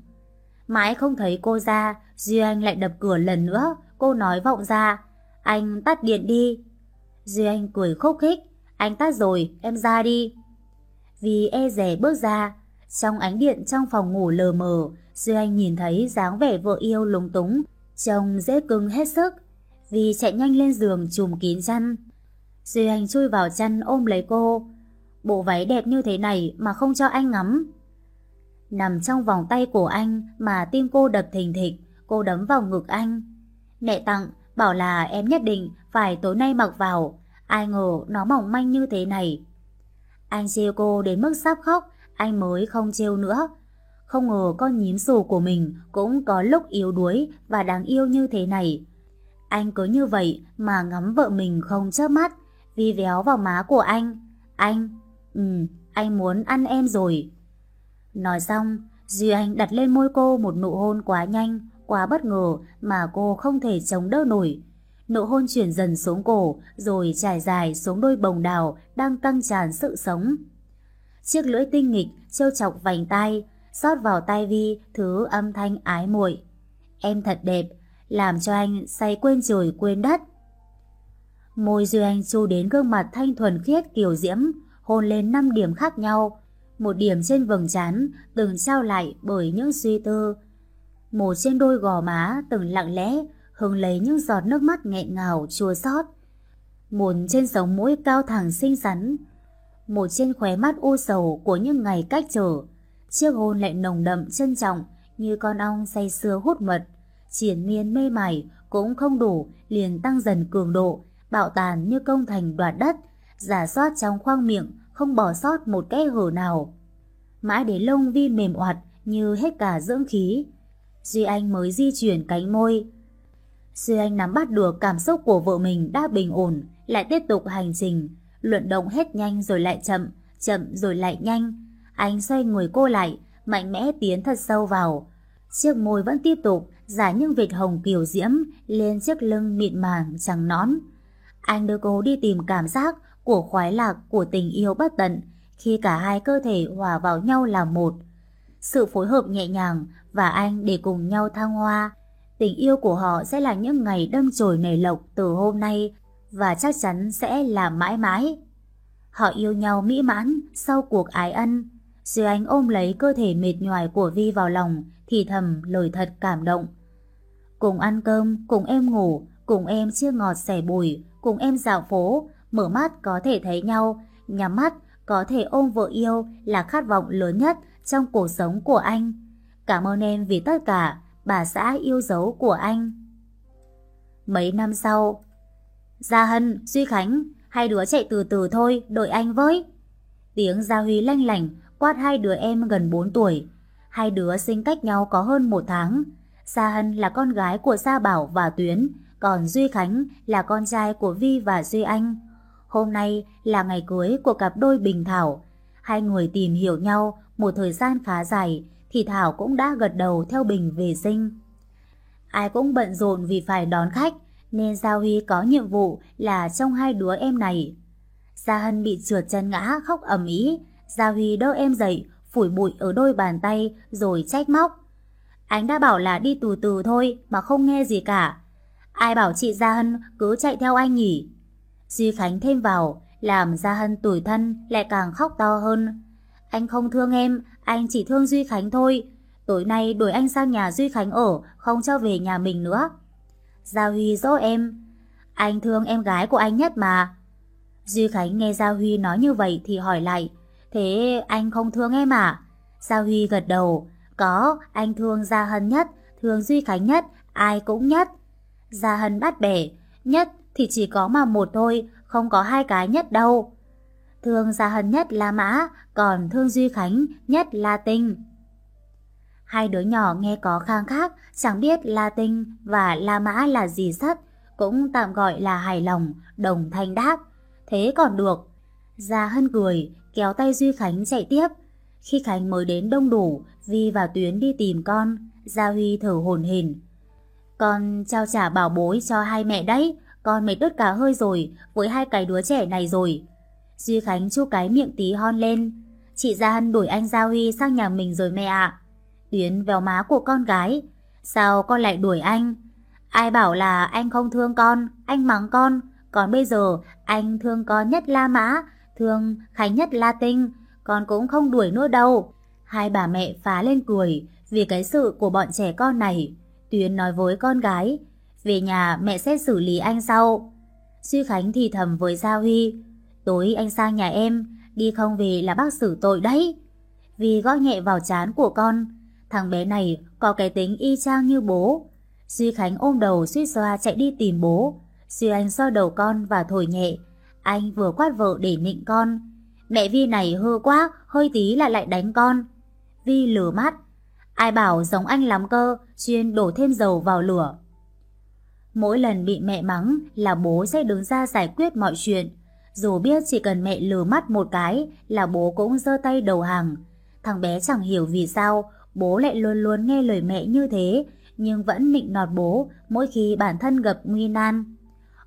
Mãi không thấy cô ra, Duy Anh lại đập cửa lần nữa. Cô nói vọng ra. Anh tắt điện đi. Duy Anh cười khúc khích. Anh tắt rồi, em ra đi. Vì e rẻ bước ra, trong ánh điện trong phòng ngủ lờ mờ, Duy Anh nhìn thấy dáng vẻ vợ yêu lúng túng, trông dễ cưng hết sức. Vì chạy nhanh lên giường chùm kín chăn. Duy Anh chui vào chăn ôm lấy cô. Bộ váy đẹp như thế này mà không cho anh ngắm. Nằm trong vòng tay của anh mà tim cô đập thình thịch, cô đấm vào ngực anh. Mẹ tặng, bảo là em nhất định phải tối nay mặc vào. Ai ngờ nó mỏng manh như thế này. Anh trêu cô đến mức sắp khóc, anh mới không trêu nữa. Không ngờ con nhím xù của mình cũng có lúc yếu đuối và đáng yêu như thế này. Anh cứ như vậy mà ngắm vợ mình không chớp mắt, vi véo vào má của anh. Anh, ừ, anh muốn ăn em rồi. Nói xong, Duy Anh đặt lên môi cô một nụ hôn quá nhanh, quá bất ngờ mà cô không thể chống đỡ nổi. Nụ hôn chuyển dần xuống cổ, rồi trải dài xuống đôi bồng đào đang căng tràn sự sống. Chiếc lưỡi tinh nghịch trêu chọc vành tay, xót vào tai Vi thứ âm thanh ái muội. Em thật đẹp, làm cho anh say quên trời quên đất. Môi Duy Anh chu đến gương mặt thanh thuần khiết kiều diễm, hôn lên 5 điểm khác nhau. Một điểm trên vầng trán từng trao lại bởi những suy tư. Một trên đôi gò má từng lặng lẽ hưng lấy những giọt nước mắt nghẹn ngào chua xót. Một trên sống mũi cao thẳng xinh xắn, một trên khóe mắt u sầu của những ngày cách trở. Chiếc hôn lại nồng đậm trân trọng như con ong say sưa hút mật. Triển miên mê mải cũng không đủ liền tăng dần cường độ, bạo tàn như công thành đoạt đất, giả soát trong khoang miệng không bỏ sót một cái hở nào. Mãi đến lông vi mềm oặt như hết cả dưỡng khí. Duy Anh mới di chuyển cánh môi, Duy Anh nắm bắt được cảm xúc của vợ mình đã bình ổn, lại tiếp tục hành trình, luận động hết nhanh rồi lại chậm, chậm rồi lại nhanh. Anh xoay người cô lại, mạnh mẽ tiến thật sâu vào. Chiếc môi vẫn tiếp tục giải những vệt hồng kiều diễm lên chiếc lưng mịn màng trắng nón. Anh đưa cô đi tìm cảm giác của khoái lạc của tình yêu bất tận khi cả hai cơ thể hòa vào nhau là một. Sự phối hợp nhẹ nhàng và anh để cùng nhau thăng hoa Tình yêu của họ sẽ là những ngày đâm chồi nảy lộc từ hôm nay và chắc chắn sẽ là mãi mãi. Họ yêu nhau mỹ mãn sau cuộc ái ân. Duy Anh ôm lấy cơ thể mệt nhoài của Vi vào lòng thì thầm lời thật cảm động. Cùng ăn cơm, cùng em ngủ, cùng em chia ngọt sẻ bùi, cùng em dạo phố, mở mắt có thể thấy nhau, nhắm mắt có thể ôm vợ yêu là khát vọng lớn nhất trong cuộc sống của anh. Cảm ơn em vì tất cả, bà xã yêu dấu của anh. Mấy năm sau, Gia Hân, Duy Khánh, hai đứa chạy từ từ thôi, đợi anh với. Tiếng Gia Huy lanh lảnh quát hai đứa em gần 4 tuổi. Hai đứa sinh cách nhau có hơn một tháng. Gia Hân là con gái của Gia Bảo và Tuyến, còn Duy Khánh là con trai của Vi và Duy Anh. Hôm nay là ngày cưới của cặp đôi Bình Thảo. Hai người tìm hiểu nhau một thời gian khá dài, thì Thảo cũng đã gật đầu theo Bình về sinh. Ai cũng bận rộn vì phải đón khách, nên Giao Huy có nhiệm vụ là trong hai đứa em này. Gia Hân bị trượt chân ngã khóc ầm ĩ, Gia Huy đỡ em dậy, phủi bụi ở đôi bàn tay rồi trách móc. Anh đã bảo là đi từ từ thôi mà không nghe gì cả. Ai bảo chị Gia Hân cứ chạy theo anh nhỉ? Duy Khánh thêm vào, làm Gia Hân tủi thân lại càng khóc to hơn. Anh không thương em, anh chỉ thương Duy Khánh thôi. Tối nay đuổi anh sang nhà Duy Khánh ở, không cho về nhà mình nữa. Gia Huy dỗ em. Anh thương em gái của anh nhất mà. Duy Khánh nghe Gia Huy nói như vậy thì hỏi lại. Thế anh không thương em à? Gia Huy gật đầu. Có, anh thương Gia Hân nhất, thương Duy Khánh nhất, ai cũng nhất. Gia Hân bắt bẻ, nhất thì chỉ có mà một thôi, không có hai cái nhất đâu. Thương Gia Hân nhất là Mã, còn thương Duy Khánh nhất là Tinh. Hai đứa nhỏ nghe có khang khác, chẳng biết La Tinh và La Mã là gì sắt, cũng tạm gọi là hài lòng, đồng thanh đáp. Thế còn được. Gia Hân cười, kéo tay Duy Khánh chạy tiếp. Khi Khánh mới đến đông đủ, Vi và Tuyến đi tìm con, Gia Huy thở hồn hển. Con trao trả bảo bối cho hai mẹ đấy, con mệt đứt cả hơi rồi với hai cái đứa trẻ này rồi. Duy Khánh chu cái miệng tí hon lên. Chị Gia Hân đuổi anh Gia Huy sang nhà mình rồi mẹ ạ. Tuyến véo má của con gái. Sao con lại đuổi anh? Ai bảo là anh không thương con, anh mắng con. Còn bây giờ anh thương con nhất La Mã, thương Khánh nhất La Tinh. Con cũng không đuổi nữa đâu. Hai bà mẹ phá lên cười vì cái sự của bọn trẻ con này. Tuyến nói với con gái, về nhà mẹ sẽ xử lý anh sau. Duy Khánh thì thầm với Gia Huy, tối anh sang nhà em, đi không về là bác xử tội đấy. Vì gõ nhẹ vào chán của con, thằng bé này có cái tính y chang như bố. Duy Khánh ôm đầu suy xoa chạy đi tìm bố. Duy Anh so đầu con và thổi nhẹ. Anh vừa quát vợ để nịnh con. Mẹ Vi này hư quá, hơi tí là lại đánh con. Vi lửa mắt. Ai bảo giống anh lắm cơ, chuyên đổ thêm dầu vào lửa. Mỗi lần bị mẹ mắng là bố sẽ đứng ra giải quyết mọi chuyện. Dù biết chỉ cần mẹ lừa mắt một cái là bố cũng giơ tay đầu hàng. Thằng bé chẳng hiểu vì sao bố lại luôn luôn nghe lời mẹ như thế, nhưng vẫn nịnh nọt bố mỗi khi bản thân gặp nguy nan.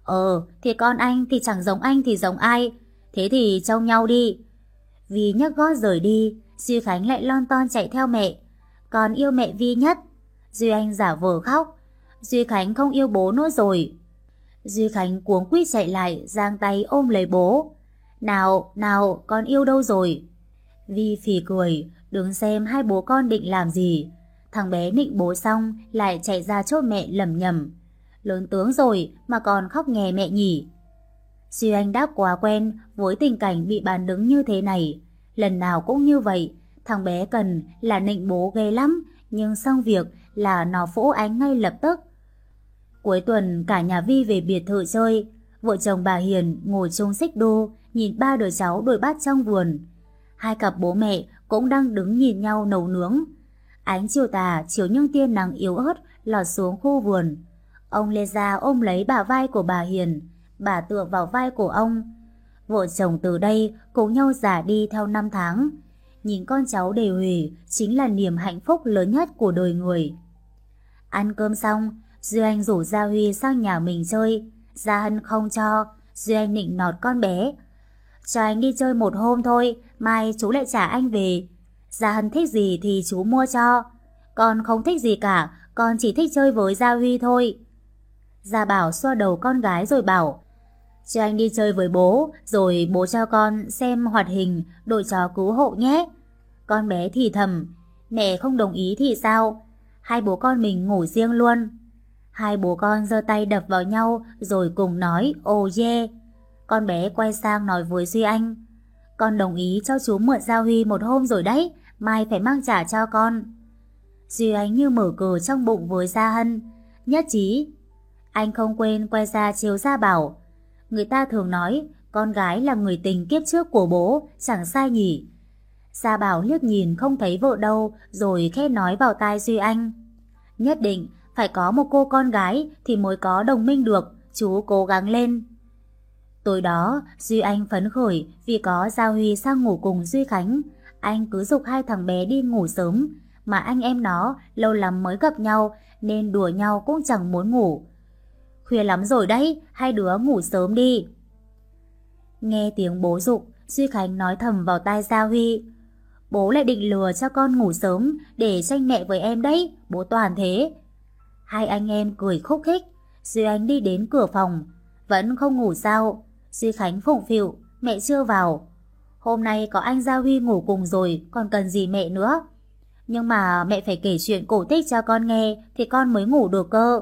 Ờ, thì con anh thì chẳng giống anh thì giống ai, thế thì trông nhau đi. Vì nhấc gót rời đi, Duy Khánh lại lon ton chạy theo mẹ. Con yêu mẹ Vi nhất. Duy Anh giả vờ khóc. Duy Khánh không yêu bố nữa rồi. Duy Khánh cuống quýt chạy lại, giang tay ôm lấy bố. Nào, nào, con yêu đâu rồi? Vi phì cười, đứng xem hai bố con định làm gì. Thằng bé nịnh bố xong, lại chạy ra chốt mẹ lầm nhầm. Lớn tướng rồi mà còn khóc nghè mẹ nhỉ. Duy Anh đã quá quen với tình cảnh bị bàn đứng như thế này. Lần nào cũng như vậy, thằng bé cần là nịnh bố ghê lắm, nhưng xong việc là nó phỗ ánh ngay lập tức. Cuối tuần cả nhà Vi về biệt thự chơi, vợ chồng bà Hiền ngồi chung xích đô, nhìn ba đứa cháu đôi bát trong vườn. Hai cặp bố mẹ cũng đang đứng nhìn nhau nấu nướng. Ánh chiều tà chiếu những tia nắng yếu ớt lọt xuống khu vườn. Ông lê ra ôm lấy bà vai của bà Hiền, bà tựa vào vai của ông. Vợ chồng từ đây cùng nhau già đi theo năm tháng. Nhìn con cháu đều hủy chính là niềm hạnh phúc lớn nhất của đời người. Ăn cơm xong, Duy Anh rủ Gia Huy sang nhà mình chơi. Gia Hân không cho, Duy Anh nịnh nọt con bé. Cho anh đi chơi một hôm thôi, mai chú lại trả anh về. Gia Hân thích gì thì chú mua cho. Con không thích gì cả, con chỉ thích chơi với Gia Huy thôi. Gia Bảo xoa đầu con gái rồi bảo Cho anh đi chơi với bố Rồi bố cho con xem hoạt hình Đội chó cứu hộ nhé Con bé thì thầm Mẹ không đồng ý thì sao Hai bố con mình ngủ riêng luôn Hai bố con giơ tay đập vào nhau Rồi cùng nói oh yeah Con bé quay sang nói với Duy Anh, Con đồng ý cho chú mượn Giao Huy một hôm rồi đấy, Mai phải mang trả cho con. Duy Anh như mở cờ trong bụng với Gia Hân, Nhất trí. Anh không quên quay ra chiếu ra bảo. Người ta thường nói, Con gái là người tình kiếp trước của bố, Chẳng sai nhỉ. Gia Bảo liếc nhìn không thấy vợ đâu, Rồi khẽ nói vào tai Duy Anh, Nhất định phải có một cô con gái Thì mới có đồng minh được Chú cố gắng lên Tối đó Duy Anh phấn khởi Vì có Gia Huy sang ngủ cùng Duy Khánh Anh cứ dục hai thằng bé đi ngủ sớm Mà anh em nó lâu lắm mới gặp nhau Nên đùa nhau cũng chẳng muốn ngủ Khuya lắm rồi đấy, hai đứa ngủ sớm đi. Nghe tiếng bố dục, Duy Khánh nói thầm vào tai Gia Huy. Bố lại định lừa cho con ngủ sớm để tranh mẹ với em đấy, bố toàn thế. Hai anh em cười khúc khích, Duy Anh đi đến cửa phòng. Vẫn không ngủ sao? Duy Khánh phụng phịu, mẹ chưa vào. Hôm nay có anh Gia Huy ngủ cùng rồi, còn cần gì mẹ nữa? Nhưng mà mẹ phải kể chuyện cổ tích cho con nghe thì con mới ngủ được cơ.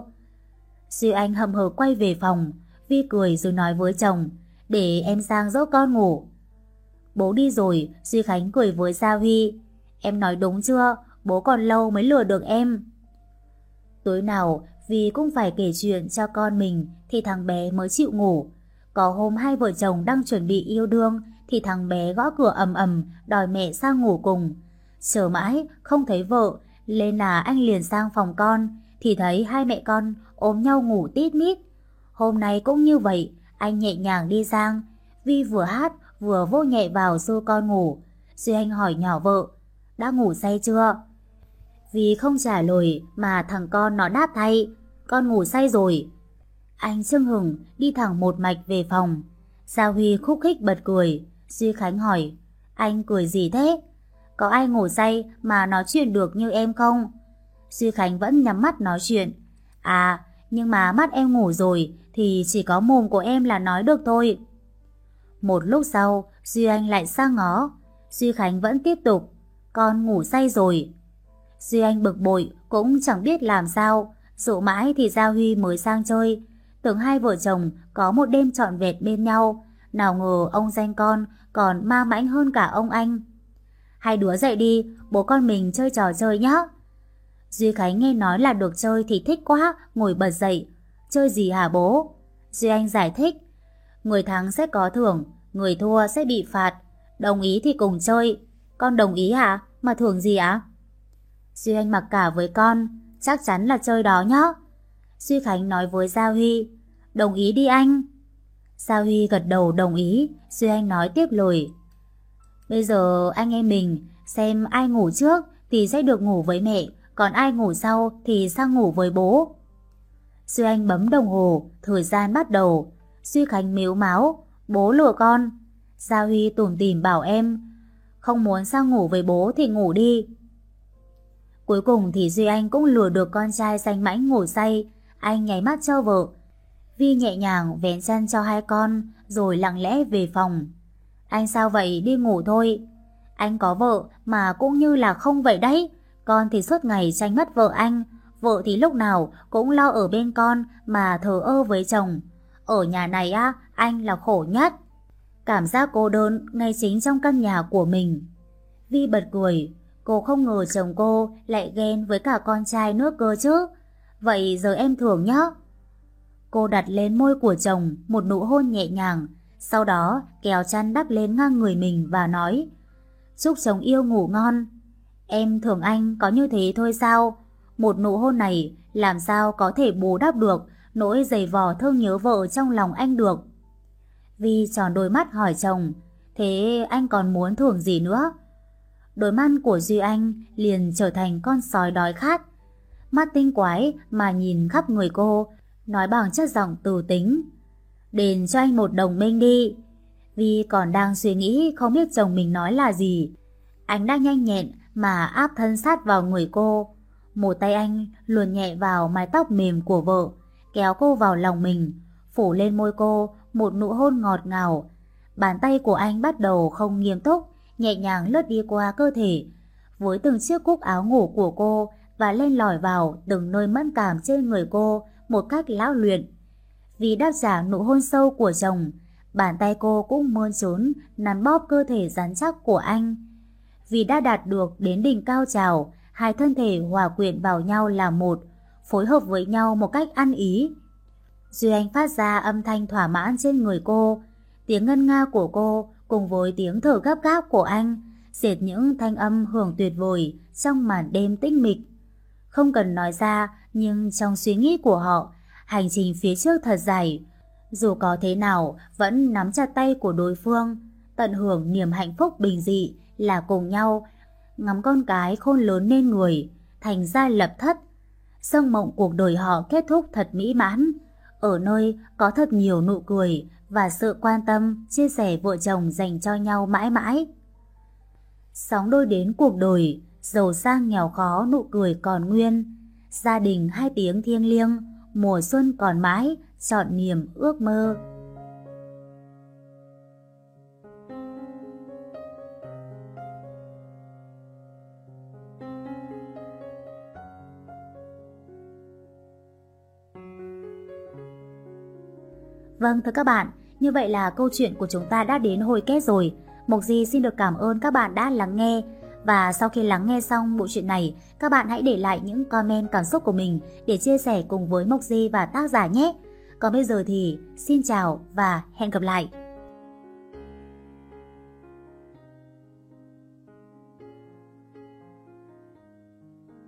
Duy Anh hầm hờ quay về phòng, Vi cười rồi nói với chồng, để em sang dỗ con ngủ. Bố đi rồi, Duy Khánh cười với Gia Huy. Em nói đúng chưa? Bố còn lâu mới lừa được em. Tối nào, vì cũng phải kể chuyện cho con mình thì thằng bé mới chịu ngủ. Có hôm hai vợ chồng đang chuẩn bị yêu đương thì thằng bé gõ cửa ầm ầm đòi mẹ sang ngủ cùng. Chờ mãi, không thấy vợ, lên là anh liền sang phòng con thì thấy hai mẹ con ôm nhau ngủ tít mít. Hôm nay cũng như vậy, anh nhẹ nhàng đi sang. Vi vừa hát vừa vô nhẹ vào xô con ngủ. Duy Anh hỏi nhỏ vợ, đã ngủ say chưa? Vì không trả lời mà thằng con nó đáp thay, con ngủ say rồi. Anh Trương Hừng đi thẳng một mạch về phòng. Gia Huy khúc khích bật cười. Duy Khánh hỏi, anh cười gì thế? Có ai ngủ say mà nói chuyện được như em không? Duy Khánh vẫn nhắm mắt nói chuyện. À, nhưng mà mắt em ngủ rồi thì chỉ có mồm của em là nói được thôi. Một lúc sau, Duy Anh lại sang ngó. Duy Khánh vẫn tiếp tục. Con ngủ say rồi. Duy Anh bực bội, cũng chẳng biết làm sao. Dụ mãi thì Gia Huy mới sang chơi. Tưởng hai vợ chồng có một đêm trọn vẹt bên nhau. Nào ngờ ông danh con còn ma mãnh hơn cả ông anh. Hai đứa dậy đi, bố con mình chơi trò chơi nhá. Duy Khánh nghe nói là được chơi thì thích quá, ngồi bật dậy. Chơi gì hả bố? Duy Anh giải thích. Người thắng sẽ có thưởng, người thua sẽ bị phạt. Đồng ý thì cùng chơi. Con đồng ý hả? Mà thưởng gì ạ? Duy Anh mặc cả với con, chắc chắn là chơi đó nhá. Duy Khánh nói với Gia Huy, đồng ý đi anh. Gia Huy gật đầu đồng ý, Duy Anh nói tiếp lời. Bây giờ anh em mình xem ai ngủ trước thì sẽ được ngủ với mẹ, còn ai ngủ sau thì sang ngủ với bố. Duy Anh bấm đồng hồ, thời gian bắt đầu. Duy Khánh miếu máu, bố lừa con. Gia Huy tủm tỉm bảo em, không muốn sang ngủ với bố thì ngủ đi. Cuối cùng thì Duy Anh cũng lừa được con trai xanh mãnh ngủ say, anh nháy mắt cho vợ. Vi nhẹ nhàng vén chân cho hai con, rồi lặng lẽ về phòng. Anh sao vậy, đi ngủ thôi. Anh có vợ mà cũng như là không vậy đấy. Con thì suốt ngày tranh mất vợ anh, vợ thì lúc nào cũng lo ở bên con mà thờ ơ với chồng. Ở nhà này á, anh là khổ nhất. Cảm giác cô đơn ngay chính trong căn nhà của mình. Vi bật cười, cô không ngờ chồng cô lại ghen với cả con trai nước cơ chứ. Vậy giờ em thưởng nhá. Cô đặt lên môi của chồng một nụ hôn nhẹ nhàng, sau đó kéo chăn đắp lên ngang người mình và nói Chúc chồng yêu ngủ ngon. Em thưởng anh có như thế thôi sao? Một nụ hôn này làm sao có thể bù đắp được nỗi dày vò thương nhớ vợ trong lòng anh được. Vi tròn đôi mắt hỏi chồng, thế anh còn muốn thưởng gì nữa? Đôi mắt của Duy Anh liền trở thành con sói đói khát. Mắt tinh quái mà nhìn khắp người cô, nói bằng chất giọng từ tính. Đền cho anh một đồng minh đi. Vi còn đang suy nghĩ không biết chồng mình nói là gì. Anh đang nhanh nhẹn mà áp thân sát vào người cô. Một tay anh luồn nhẹ vào mái tóc mềm của vợ, kéo cô vào lòng mình, phủ lên môi cô một nụ hôn ngọt ngào. Bàn tay của anh bắt đầu không nghiêm túc, nhẹ nhàng lướt đi qua cơ thể, với từng chiếc cúc áo ngủ của cô và lên lỏi vào từng nơi mẫn cảm trên người cô một cách lão luyện. Vì đáp trả nụ hôn sâu của chồng, bàn tay cô cũng mơn trốn nắn bóp cơ thể rắn chắc của anh. Vì đã đạt được đến đỉnh cao trào, hai thân thể hòa quyện vào nhau là một, phối hợp với nhau một cách ăn ý. Duy Anh phát ra âm thanh thỏa mãn trên người cô, tiếng ngân nga của cô cùng với tiếng thở gấp gáp của anh, dệt những thanh âm hưởng tuyệt vời trong màn đêm tĩnh mịch. Không cần nói ra, nhưng trong suy nghĩ của họ, hành trình phía trước thật dài. Dù có thế nào, vẫn nắm chặt tay của đối phương, tận hưởng niềm hạnh phúc bình dị là cùng nhau, ngắm con cái khôn lớn nên người, thành ra lập thất. Sông mộng cuộc đời họ kết thúc thật mỹ mãn, ở nơi có thật nhiều nụ cười và sự quan tâm, chia sẻ vợ chồng dành cho nhau mãi mãi. Sóng đôi đến cuộc đời, giàu sang nghèo khó nụ cười còn nguyên, gia đình hai tiếng thiêng liêng, mùa xuân còn mãi, chọn niềm ước mơ. Vâng thưa các bạn, như vậy là câu chuyện của chúng ta đã đến hồi kết rồi. Mộc Di xin được cảm ơn các bạn đã lắng nghe. Và sau khi lắng nghe xong bộ truyện này, các bạn hãy để lại những comment cảm xúc của mình để chia sẻ cùng với Mộc Di và tác giả nhé. Còn bây giờ thì xin chào và hẹn gặp lại.